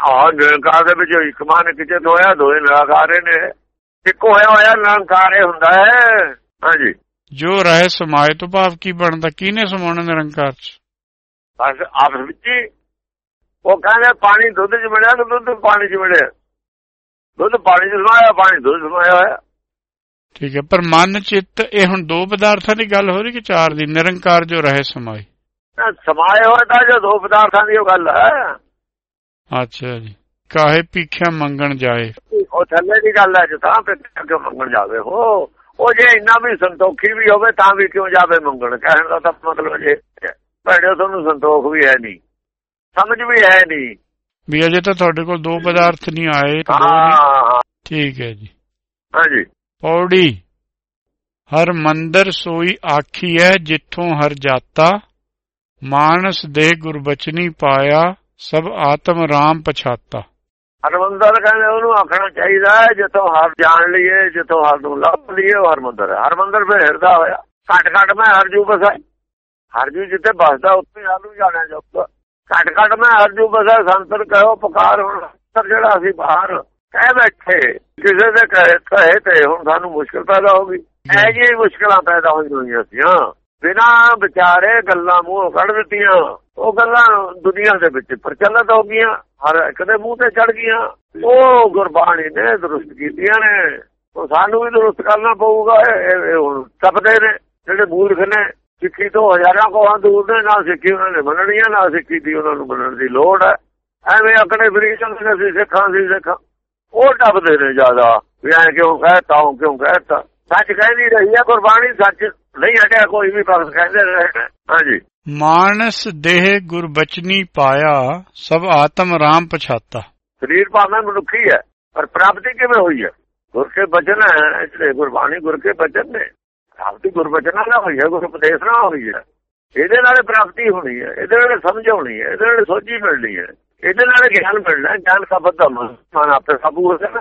ਆਹ ਨਿਰੰਕਾਰ ਦੇ ਵਿੱਚ ਇੱਕ ਮਨ ਕਿਤੇ ਹੋਇਆ ਦੋਏ ਨਿਰਾਕਾਰੇ ਨੇ। ਇੱਕ ਹੋਇਆ ਹੋਇਆ ਨਿਰੰਕਾਰੇ ਹੁੰਦਾ ਹੈ। ਹਾਂਜੀ। ਜੋ ਰਹੇ ਸਮਾਏ ਤੋਂ ਭਾਵ ਕੀ ਬਣਦਾ ਕਿਹਨੇ ਸਮਾਉਣਾ ਨਿਰੰਕਾਰ ਚ? ਬਸ ਆਪਸ ਵਿੱਚ ਹੀ। ਉਹ ਕਹਿੰਦੇ ਪਾਣੀ ਦੁੱਧ ਚ ਮਿਲਿਆ ਕਿ ਦੁੱਧ ਪਾਣੀ ਚ ਮਿਲਿਆ। ਦੁੱਧ ਪਾਣੀ ਚ ਸਮਾਇਆ ਪਾਣੀ ਦੁੱਧ ਸਮਾਇਆ ਹੋਇਆ। ਠੀਕ ਹੈ ਪਰ ਮਨ ਚਿੱਤ ਇਹ ਹੁਣ ਦੋ ਪਦਾਰਥਾਂ ਦੀ ਗੱਲ ਹੋ ਰਹੀ ਕਿ ਚਾਰ ਦੀ? ਨਿਰੰਕਾਰ ਜੋ ਰਹੇ ਇਹ ਸਮਾਏ ਹੋਇਆ ਤਾਂ ਜੋ ਦੋ ਪਦਾਰਥਾਂ ਦੀ ਉਹ ਗੱਲ ਹੈ। ਅੱਛਾ ਜੀ। ਕਾਹੇ ਭੀਖਿਆ ਮੰਗਣ ਜਾਏ। ਉਹ ਥੱਲੇ ਦੀ ਗੱਲ ਹੈ ਜੋ ਤਾਂ ਕਿਉਂ ਮੰਗਣ ਜਾਵੇ ਹੋ ਉਹ ਜੇ ਇੰਨਾ ਵੀ ਸੰਤੋਖੀ ਵੀ ਹੋਵੇ ਤਾਂ ਵੀ ਕਿਉਂ ਜਾਵੇ ਮੰਗਣ? ਕਹਿਣ ਦਾ ਤਾਂ ਮਤਲਬ ਜੇ ਭੈੜੇ ਤੁਹਾਨੂੰ ਸੰਤੋਖ ਵੀ ਹੈ ਨਹੀਂ। ਸਮਝ ਵੀ ਹੈ ਨਹੀਂ। ਵੀ ਅਜੇ ਤਾਂ ਤੁਹਾਡੇ ਕੋਲ ਦੋ ਪਦਾਰਥ ਨਹੀਂ ਆਏ ਠੀਕ ਹੈ ਜੀ। ਹਾਂਜੀ। ਪੌੜੀ। ਹਰ ਮੰਦਰ ਸੋਈ ਆਖੀ ਹੈ ਜਿੱਥੋਂ ਹਰ ਜਾਤਾ। ਮਾਨਸ ਦੇ ਗੁਰਬਚਨੀ ਪਾਇਆ, ਸਭ ਆਤਮ ਰਾਮ ਪਛਾਤਾ। ਹਰਮੰਦਰ ਕਹਿੰਦੇ ਉਹਨੂੰ ਆਖਣਾ ਚਾਹੀਦਾ ਹੈ ਜਿੱਥੋਂ ਹਰ ਜਾਣ ਲਈਏ, ਜਿੱਥੋਂ ਹਰ ਨੂੰ ਲੱਭ ਲਈਏ, ਉਹ ਹਰਮੰਦਰ ਹੈ ਹਰਮੰਦਰ ਫਿਰ ਹਿਰਦਾ ਹੋਇਆ। ਘਟ ਘਟ ਮੈਂ ਹਰਜੂ ਬਸਾ। ਹਰਜੂ ਜਿੱਥੇ ਬਸਦਾ, ਉੱਥੇ ਹਰ ਨੂੰ ਜਾਣਾ ਜਾਊਗਾ ਘਟ ਘਟ ਮੈਂ ਹਰਜੂ ਬਸਾ ਸੰਤਰ ਕਹੋ, ਪੁਕਾਰ ਹੁਣ ਸੰਤਰ ਜਿਹੜਾ ਅਸੀਂ ਬਾਹਰ। ਕਹਿ ਬੈਠੇ ਕਿਸੇ ਦੇ ਕਹੇ ਕਹੇ ਤੇ ਹੁਣ ਸਾਨੂੰ ਮੁਸ਼ਕਲ ਪੈਦਾ ਹੋ ਗਈ। ਐ ਜੀ ਮੁਸ਼ਕਲਾਂ ਪੈਦਾ ਹੋਈ ਹੋਈਆਂ ਸੀ ਬਿਨਾ ਵਿਚਾਰੇ ਗੱਲਾਂ ਮੂੰਹੋਂ ਕੱਢ ਦਿੱਤੀਆਂ। ਉਹ ਗੱਲਾਂ ਦੁਨੀਆ ਦੇ ਵਿੱਚ ਪ੍ਰਚਲਿਤ ਹੋ ਗਈਆਂ। ਹਰ ਇੱਕ ਦੇ ਮੂੰਹ ਤੇ ਚੜ ਗਈਆਂ। ਉਹ ਗੁਰਬਾਣੀ ਨੇ ਦਰੁਸਤ ਕੀਤੀਆਂ ਨੇ। ਉਹ ਸਾਨੂੰ ਵੀ ਦਰੁਸਤ ਕਰਨਾ ਪਊਗਾ। ਹੁਣ ਤਪਦੇ ਨੇ। ਜਿਹੜੇ ਮੂਰਖ ਨੇ ਸਿੱਖੀ ਤੋਂ ਹਜ਼ਾਰਾਂ ਕੋਹਾਂ ਦੂਰ ਨੇ। ਨਾ ਸਿੱਖੀ ਉਹਨਾਂ ਨੇ ਮੰਨਣੀ ਨਾ ਸਿੱਖੀ ਦੀ ਉਹਨਾਂ ਨੂੰ ਮੰਨਣ ਦੀ ਲੋੜ ਹੈ। ਐਵੇਂ ਆਪਣੇ ਫਰੀ ਚੰਗੇ ਸੀ ਸਿੱਖਾਂ ਸੀ ਸਿੱਖਾਂ। ਉਹ ਟੱਪਦੇ ਨੇ ਜ਼ਿਆਦਾ ਵੀ ਐ ਕਿਉਂ ਕਹਿਤਾ ਉਹ ਕਿਉਂ ਕਹਿਤਾ। ਸੱਚ ਕਹਿੰਦੀ ਰਹੀ ਹੈ ਗੁਰਬਾਣੀ ਸੱਚ ਨਹੀਂ ਹਟਿਆ ਕੋਈ ਵੀ ਭਗਤ ਕਹਿੰਦੇ ਰਹੇ ਹਾਂਜੀ। ਮਾਨਸ ਦੇਹ ਗੁਰਬਚਨੀ ਪਾਇਆ ਸਭ ਆਤਮ ਰਾਮ ਪਛਾਤਾ। ਸਰੀਰ ਭਾਵੇਂ ਮਨੁੱਖੀ ਹੈ ਪਰ ਪ੍ਰਾਪਤੀ ਕਿਵੇਂ ਹੋਈ ਹੈ? ਗੁਰ ਕੇ ਬਚਨ ਹੈ ਜਿਹੜੇ ਗੁਰਬਾਣੀ ਗੁਰ ਕੇ ਬਚਨ ਨੇ। ਪ੍ਰਾਪਤੀ ਗੁਰਬਚਨਾਂ ਨਾਲ ਹੋਈ ਹੈ ਗੁਰ ਉਪਦੇਸ਼ ਨਾਲ ਹੋਈ ਹੈ। ਇਹਦੇ ਨਾਲ ਪ੍ਰਾਪਤੀ ਹੋਣੀ ਹੈ ਇਹਦੇ ਨਾਲ ਸਮਝ ਆਉਣੀ ਹੈ ਇਹਦੇ ਨਾਲ ਸੋਝੀ ਮਿਲਣੀ ਹੈ। ਇਹਦੇ ਨਾਲ ਗਿਆਨ ਮਿਲਣਾ। ਗਿਆਨ ਦਾ ਬੱਧਾ ਮਨ ਆਪੇ ਕਾਬੂ ਹੋ ਜਾਣਾ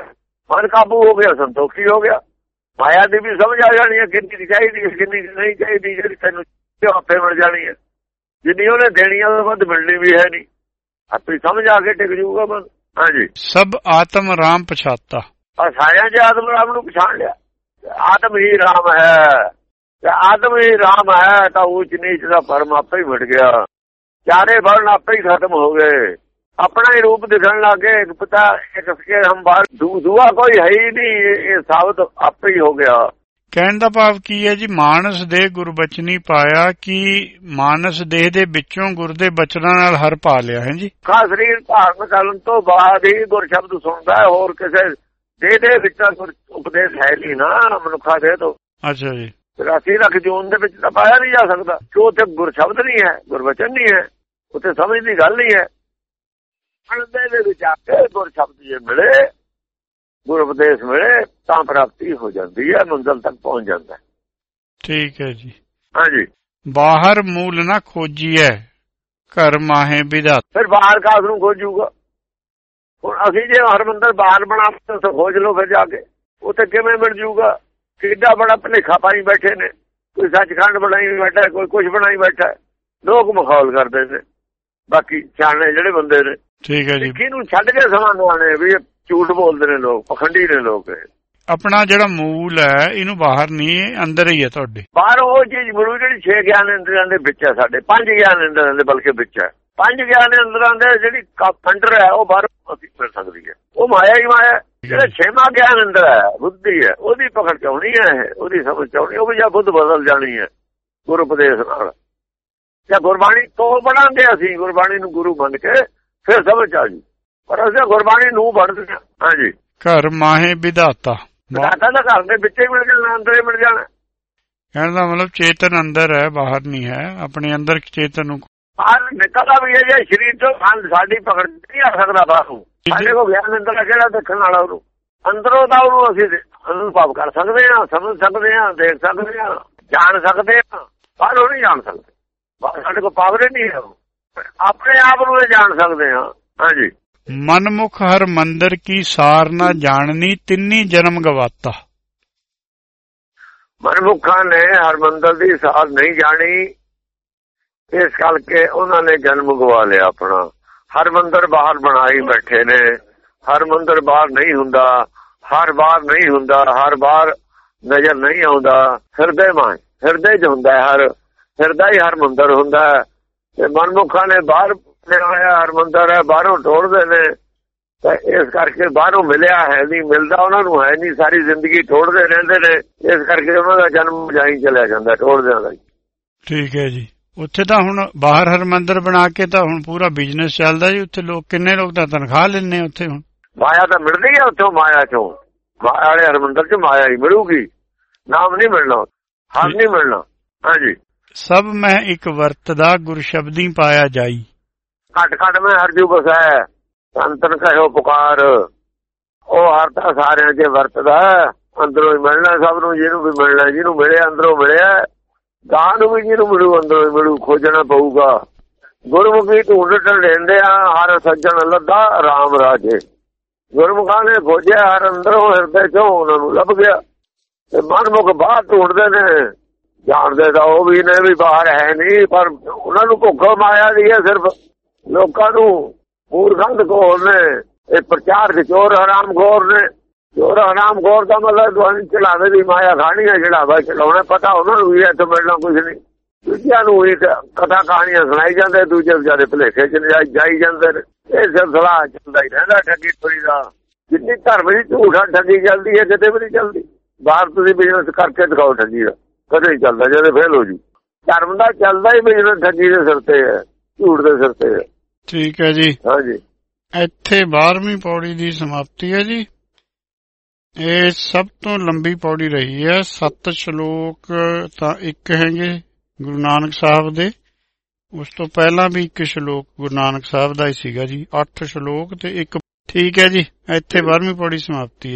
ਮਨ ਕਾਬੂ ਹੋ ਗਿਆ ਸੰਤੋਖੀ ਹੋ ਗਿਆ। ਮਾਇਆ ਦੀ ਵੀ ਸਮਝ ਆ ਜਾਣੀ ਹੈ ਕਿੰਨੀ ਚਾਹੀਦੀ ਹੈ ਕਿੰਨੀ ਨਹੀਂ ਚਾਹੀਦੀ ਜਿਹੜੀ ਤੈਨੂੰ ਆਪੇ ਮਿਲ ਜਾਣੀ ਹੈ। ਜਿੰਨੀ ਉਹਨੇ ਦੇਣੀ ਆ ਉਹ ਵੱਧ ਮਿਲਣੀ ਵੀ ਹੈ ਨਹੀਂ। ਆਪੇ ਸਮਝ ਆ ਕੇ ਟਿਕ ਜੂਗਾ ਮਨ। ਹਾਂਜੀ। ਸਭ ਆਤਮ ਰਾਮ ਪਛਾਤਾ। ਆ ਸਾਰਿਆਂ ਚ ਆਤਮ ਰਾਮ ਨੂੰ ਪਛਾਣ ਲਿਆ। ਆਤਮ ਹੀ ਰਾਮ ਹੈ। ਤੇ ਆਤਮ ਹੀ ਰਾਮ ਹੈ ਤਾਂ ਉੱਚ ਨੀਚ ਦਾ ਭਰਮ ਆਪੇ ਹੀ ਮਿਟ ਗਿਆ। ਚਾਰੇ ਵਰਣ ਆਪੇ ਹੀ ਖਤਮ ਹੋ ਗਏ। ਆਪਣਾ ਹੀ ਰੂਪ ਦਿਖਣ ਲੱਗੇ ਇੱਕ ਪਤਾ ਇੱਕ ਸਕੇ ਹਮ ਬਾਹਰ ਦੂਆ ਕੋਈ ਹੈ ਹੀ ਨਹੀਂ ਇਹ ਸਾਬਤ ਆਪੇ ਹੀ ਹੋ ਗਿਆ। ਕਹਿਣ ਦਾ ਭਾਵ ਕੀ ਹੈ ਜੀ? ਮਾਨਸ ਦੇ ਗੁਰਬਚਨੀ ਪਾਇਆ ਕਿ ਮਾਨਸ ਦੇਹ ਦੇ ਵਿੱਚੋਂ ਗੁਰ ਦੇ ਬਚਨਾਂ ਨਾਲ ਹਰ ਪਾ ਲਿਆ ਹੈ ਜੀ? ਖਾ ਸਰੀਰ ਧਾਰਨ ਕਰਨ ਤੋਂ ਬਾਅਦ ਹੀ ਗੁਰ ਸ਼ਬਦ ਸੁਣਦਾ ਹੈ। ਹੋਰ ਕਿਸੇ ਦੇਹ ਦੇ ਵਿੱਚ ਗੁਰ ਉਪਦੇਸ਼ ਹੈ ਨਹੀਂ ਨਾ ਮਨੁੱਖਾ ਦੇ ਤੋਂ। ਅੱਛਾ ਜੀ। 83 ਲੱਖ ਜੂਨ ਦੇ ਵਿੱਚ ਤਾਂ ਪਾਇਆ ਨਹੀਂ ਜਾ ਸਕਦਾ। ਕਿਉਂ ਉੱਥੇ ਗੁਰ ਸ਼ਬਦ ਨਹੀਂ ਹੈ ਗੁਰਵਚਨ ਨਹੀਂ ਹੈ ਉੱਥੇ ਸਮਝ ਦੀ ਗੱਲ ਨਹੀਂ ਹੈ। ਅਣਦੇ ਦੇ ਵਿੱਚ ਆ ਕੇ ਗੁਰ ਸ਼ਬਦ ਜੇ ਮਿਲੇ ਗੁਰ ਉਪਦੇਸ਼ ਮਿਲੇ ਤਾਂ ਪ੍ਰਾਪਤੀ ਹੋ ਜਾਂਦੀ ਹੈ ਮੰਜ਼ਲ ਤੱਕ ਪਹੁੰਚ ਜਾਂਦਾ ਹੈ। ਠੀਕ ਹੈ ਜੀ। ਹਾਂਜੀ। ਬਾਹਰ ਮੂਲ ਨਾ ਖੋਜੀਐ ਘਰ ਮਾਹੇ ਵਿਧਾਤ। ਫਿਰ ਬਾਹਰ ਕਾਸ ਨੂੰ ਖੋਜੂਗਾ? ਹੁਣ ਅਸੀਂ ਜੇ ਹਰਮੰਦਰ ਬਾਹਰ ਬਣਾਉਂਦੇ ਤਾਂ ਖੋਜ ਲਓ ਫਿਰ ਜਾ ਕੇ। ਉੱਥੇ ਕਿਵੇਂ ਮਿਲ ਜੂਗਾ? ਕਿੱਡਾ ਬੜਾ ਭਲੇਖਾ ਪਾਈ ਬੈਠੇ ਨੇ। ਕੋਈ ਸੱਚਖੰਡ ਬਣਾਈ ਬੈਠਾ ਕੋਈ ਕੁਝ ਬਣਾਈ ਬੈਠਾ। ਲੋਕ ਮਖੌਲ ਕਰਦੇ ਨੇ। ਬਾਕੀ ਸਿਆਣੇ ਜਿਹੜੇ ਬੰਦੇ ਨੇ। ਠੀਕ ਹੈ ਜੀ। ਸਿੱਖੀ ਨੂੰ ਛੱਡ ਕੇ ਸਮਾਂ ਨਵਾਣੇ ਵੀ ਝੂਠ ਬੋਲਦੇ ਨੇ ਲੋਕ ਪਖੰਡੀ ਨੇ ਲੋਕ। ਆਪਣਾ ਜਿਹੜਾ ਮੂਲ ਹੈ ਇਹਨੂੰ ਬਾਹਰ ਨਹੀਂ ਅੰਦਰ ਹੀ ਹੈ ਤੁਹਾਡੇ। ਬਾਹਰ ਉਹ ਚੀਜ਼ ਮਿਲੂ ਜਿਹੜੀ ਛੇ ਗਿਆਨ ਇੰਦਰੀਆਂ ਦੇ ਵਿੱਚ ਹੈ ਸਾਡੇ ਪੰਜ ਗਿਆਨ ਇੰਦਰੀਆਂ ਦੇ ਬਲਕਿ ਵਿੱਚ ਹੈ। ਪੰਜ ਗਿਆਨ ਇੰਦਰੀਆਂ ਦੇ ਜਿਹੜੀ ਅੰਦਰ ਹੈ ਉਹ ਬਾਹਰ ਅਸੀਂ ਮਿਲ ਸਕਦੀ ਹੈ। ਉਹ ਮਾਇਆ ਹੀ ਮਾਇਆ। ਜਿਹੜਾ ਛੇਵਾਂ ਗਿਆਨ ਅੰਦਰ ਹੈ ਬੁੱਧੀ ਹੈ ਉਹਦੀ ਪਕੜ ਚਾਉਣੀ ਹੈ ਉਹਦੀ ਸਮਝ ਚਾਉਣੀ ਉਹ ਵੀ ਜਾਂ ਬੁੱਧ ਬਦਲ ਜਾਣੀ ਹੈ। ਗੁਰੂ ਉਪਦੇਸ਼ ਨਾਲ। ਜਾਂ ਗੁਰਬਾਣੀ ਤੋਂ ਬਣਾਂਗੇ ਅਸੀਂ ਗੁਰਬਾਣੀ ਨੂੰ ਗੁਰੂ ਮੰਨ ਕੇ ਫਿਰ ਸਮਝ ਆ ਜੀ। ਪਰ ਅਸੀਂ ਗੁਰਬਾਣੀ ਨੂੰ ਬਣਦੇ ਹਾਂ ਹਾਂਜੀ। ਘਰ ਮਾਹੇ ਵਿਧਾਤਾ। ਦਾਤਾ ਦਾ ਘਰ ਦੇ ਵਿੱਚ ਹੀ ਮਿਲ ਜਾਣਾ ਅੰਦਰ ਹੀ ਮਿਲ ਜਾਣਾ। ਕਹਿਣ ਦਾ ਮਤਲਬ ਚੇਤਨ ਅੰਦਰ ਹੈ ਬਾਹਰ ਨਹੀਂ ਹੈ। ਆਪਣੇ ਅੰਦਰ ਚੇਤਨ ਨੂੰ ਬਾਹਰ ਨਿਕਲਦਾ ਵੀ ਹੈ ਜੇ ਸਰੀਰ ਤੋਂ ਸਾਡੀ ਪਕੜ ਨਹੀਂ ਆ ਸਕਦਾ ਬਾਹਰੋਂ। ਸਾਡੇ ਕੋਲ ਗਿਆਨ ਅੰਦਰ ਕਿਹੜਾ ਦੇਖਣ ਵਾਲਾ ਉਹਨੂੰ? ਅੰਦਰੋਂ ਤਾਂ ਉਹਨੂੰ ਅਸੀਂ ਅਨੁਭਵ ਕਰ ਸਕਦੇ ਹਾਂ ਸਮਝ ਸਕਦੇ ਹਾਂ ਦੇਖ ਸਕਦੇ ਹਾਂ ਜਾਣ ਸਕਦੇ ਹਾਂ ਬਾਹਰੋਂ ਨਹੀਂ ਜਾਣ ਸਕਦੇ। ਸਾਡੇ ਕੋਲ ਪਾਵਰ ਨਹੀਂ ਹੈ। ਆਪਣੇ ਆਪ ਨੂੰ ਜਾਣ ਸਕਦੇ ਹਾਂ। ਹਾਂਜੀ। ਮਨਮੁਖ ਹਰ ਮੰਦਰ ਕੀ ਸਾਰ ਨਾ ਜਾਣਨੀ ਤਿੰਨੀ ਜਨਮ ਗਵਾਤਾ। ਮਨਮੁਖਾਂ ਨੇ ਹਰਮੰਦਰ ਦੀ ਸਾਥ ਨਹੀਂ ਜਾਣੀ। ਇਸ ਕਰਕੇ ਉਹਨਾਂ ਨੇ ਜਨਮ ਗਵਾ ਲਿਆ ਆਪਣਾ। ਹਰ ਮੰਦਰ ਬਾਹਰ ਬਣਾਈ ਬੈਠੇ ਨੇ। ਹਰ ਮੰਦਰ ਬਾਹਰ ਨਹੀਂ ਹੁੰਦਾ। ਹਰ ਬਾਰ ਨਹੀਂ ਹੁੰਦਾ। ਹਰ ਬਾਰ ਨਜ਼ਰ ਨਹੀਂ ਆਉਂਦਾ। ਹਿਰਦੇ ਮਾਂ ਹਿਰਦੇ 'ਚ ਹੁੰਦਾ ਹਰ। ਹਿਰਦਾ ਹੀ ਹਰ ਮੰਦਰ ਹੁੰਦਾ ਤੇ ਮਨਮੁਖਾਂ ਨੇ ਬਾਹਰ ਹੋਇਆ ਹਰ ਮੰਦਰ ਹੈ ਬਾਹਰੋਂ ਟੋੜਦੇ ਨੇ। ਤਾਂ ਇਸ ਕਰਕੇ ਬਾਹਰੋਂ ਮਿਲਿਆ ਹੈ ਨਹੀਂ ਮਿਲਦਾ ਉਹਨਾਂ ਨੂੰ ਹੈ ਨਹੀਂ ਸਾਰੀ ਜ਼ਿੰਦਗੀ ਟੋੜਦੇ ਰਹਿੰਦੇ ਨੇ। ਇਸ ਕਰਕੇ ਉਹਨਾਂ ਦਾ ਜਨਮ ਜਾਈ ਚਲਿਆ ਜਾਂਦਾ ਟੋੜਦਿਆਂ ਦਾ। ਠੀਕ ਹੈ ਜੀ। ਉੱਥੇ ਤਾਂ ਹੁਣ ਬਾਹਰ ਹਰ ਮੰਦਰ ਬਣਾ ਕੇ ਤਾਂ ਹੁਣ ਪੂਰਾ ਬਿਜ਼ਨਸ ਚੱਲਦਾ ਜੀ। ਉੱਥੇ ਲੋਕ ਕਿੰਨੇ ਲੋਕ ਤਾਂ ਤਨਖਾਹ ਆ ਉੱਥੇ ਹੁਣ। ਮਾਇਆ ਤਾਂ ਮਿਲਦੀ ਹੈ ਉੱਥੋਂ ਮਾਇਆ ਚੋਂ। ਵਾਲੇ ਹਰਮੰਦਰ ਚ ਮਾਇਆ ਹੀ ਮਿਲੂਗੀ। ਨਾਮ ਨਹੀਂ ਮਿਲਣਾ। ਹਰ ਨਹੀਂ ਮਿਲਣਾ। ਹਾਂਜੀ। ਸਭ ਮੈਂ ਇੱਕ ਵਰਤਦਾ ਗੁਰ ਸ਼ਬਦੀ ਪਾਇਆ ਜਾਈ। ਘਟ ਘਟ ਮੈਂ ਹਰਜੂ ਬਸਾਇ ਸੰਤਨ ਕਹਿਓ ਪੁਕਾਰ। ਉਹ ਹਰ ਸਾਰਿਆਂ 'ਚ ਵਰਤਦਾ ਅੰਦਰੋਂ ਹੀ ਮਿਲਣਾ ਸਭ ਨੂੰ, ਜਿਹਨੂੰ ਵੀ ਮਿਲਣਾ, ਜਿਹਨੂੰ ਮਿਲਿਆ ਅੰਦਰੋਂ ਮਿਲਿਆ ਗਾਂ ਨੂੰ ਵੀ ਜਿਹਨੂੰ ਮਿਲੂ, ਅੰਦਰੋਂ ਮਿਲੂ, ਖੋਜਣਾ ਪਊਗਾ। ਗੁਰਮੁਖੀ ਢੂੰਡ ਢੰਡੇਂਦੇ ਆ, ਹਰ ਸੱਜਣ ਲੱਦਾ ਰਾਮ ਰਾਜੇ। ਗੁਰਮੁਖਾਂ ਨੇ ਖੋਜਿਆ, ਹਰ ਅੰਦਰੋਂ ਹਿਰਦੇ ਚੋਂ ਉਹਨਾਂ ਨੂੰ ਲੱਭ ਗਿਆ। ਤੇ ਮਨਮੁਖ ਬਾਹਰ ਢੂੰਡਦੇ ਨੇ। ਜਾਣਦੇ ਤਾਂ ਉਹ ਵੀ ਨੇ ਵੀ ਬਾਹਰ ਹੈ ਨਹੀਂ, ਪਰ ਉਹਨਾਂ ਨੂੰ ਭੁੱਖ ਮਾਇਆ ਦੀ ਹੈ ਸਿਰਫ। ਲੋਕਾਂ ਨੂੰ ਮੂਰਖੰਦ ਕੋਰ ਨੇ। ਇਹ ਪ੍ਰਚਾਰ ਦੇ ਚੋਰ ਹਰਾਮ ਖੋਰ ਨੇ। ਚੋਰ ਹਰਾਮ ਖੋਰ ਦਾ ਮਤਲਬ ਦੁਆਨੀ ਚਲਾਵੇ ਦੀ ਮਾਇਆ ਖਾਣੀ ਹੈ ਜਿਹੜਾ ਵਾ ਚਲਾਉਣਾ, ਪਤਾ ਉਹਨਾਂ ਨੂੰ ਵੀ ਇੱਥੇ ਮਿਲਣਾ ਕੁਝ ਨਹੀਂ। ਦੂਜਿਆਂ ਨੂੰ ਇਹ ਕਥਾ ਕਹਾਣੀਆਂ ਸੁਣਾਈ ਜਾਂਦੇ, ਦੂਜੇ ਵਿਚਾਰੇ ਭਲੇਖੇ ਚ ਜਾਈ ਜਾਈ ਜਾਂਦੇ ਨੇ। ਇਹ ਸਿਲਸਿਲਾ ਚੱਲਦਾ ਹੀ ਰਹਿੰਦਾ ਠੱਗੀ ਠੋਰੀ ਦਾ। ਜਿੰਨੀ ਧਰਮ ਦੀ ਝੂਠਾ ਠੱਗੀ ਚੱਲਦੀ ਹੈ, ਕਿਤੇ ਵੀ ਨਹੀਂ ਚੱਲਦੀ। ਬਾਹਰ ਤੁਸੀਂ ਬਿਜ਼ਨਸ ਕਰਕੇ ਦਿਖਾਓ ਠੱਗੀ ਦਾ। ਕਦੇ ਨਹੀਂ ਚੱਲਦਾ ਜਦੋਂ ਫੇਲ ਹੋ ਜੂ। ਧਰਮ ਦਾ ਚੱਲਦਾ ਹੀ ਬਿਜ਼ਨਸ ਠੱਗੀ ਦੇ ਸਿਰ ਤੇ ਹੈ ਝੂਠ ਦੇ ਸਿਰ ਤੇ ਹੈ। ਠੀਕ ਹੈ ਜੀ। ਹਾਂਜੀ। ਇੱਥੇ 12ਵੀਂ ਪੌੜੀ ਦੀ ਸਮਾਪਤੀ ਹੈ ਜੀ। ਇਹ ਸਭ ਤੋਂ ਲੰਬੀ ਪੌੜੀ ਰਹੀ ਹੈ। ਸੱਤ ਸ਼ਲੋਕ ਤਾਂ ਇੱਕ ਹੈਗੇ ਗੁਰੂ ਨਾਨਕ ਸਾਹਿਬ ਦੇ। ਉਸ ਤੋਂ ਪਹਿਲਾਂ ਵੀ ਇੱਕ ਸ਼ਲੋਕ ਗੁਰੂ ਨਾਨਕ ਸਾਹਿਬ ਦਾ ਹੀ ਸੀਗਾ ਜੀ। 8 ਸ਼ਲੋਕ ਤੇ ਇੱਕ ਠੀਕ ਹੈ ਜੀ। ਇੱਥੇ 12ਵੀਂ ਪੌੜੀ ਸਮਾਪਤੀ ਹੈ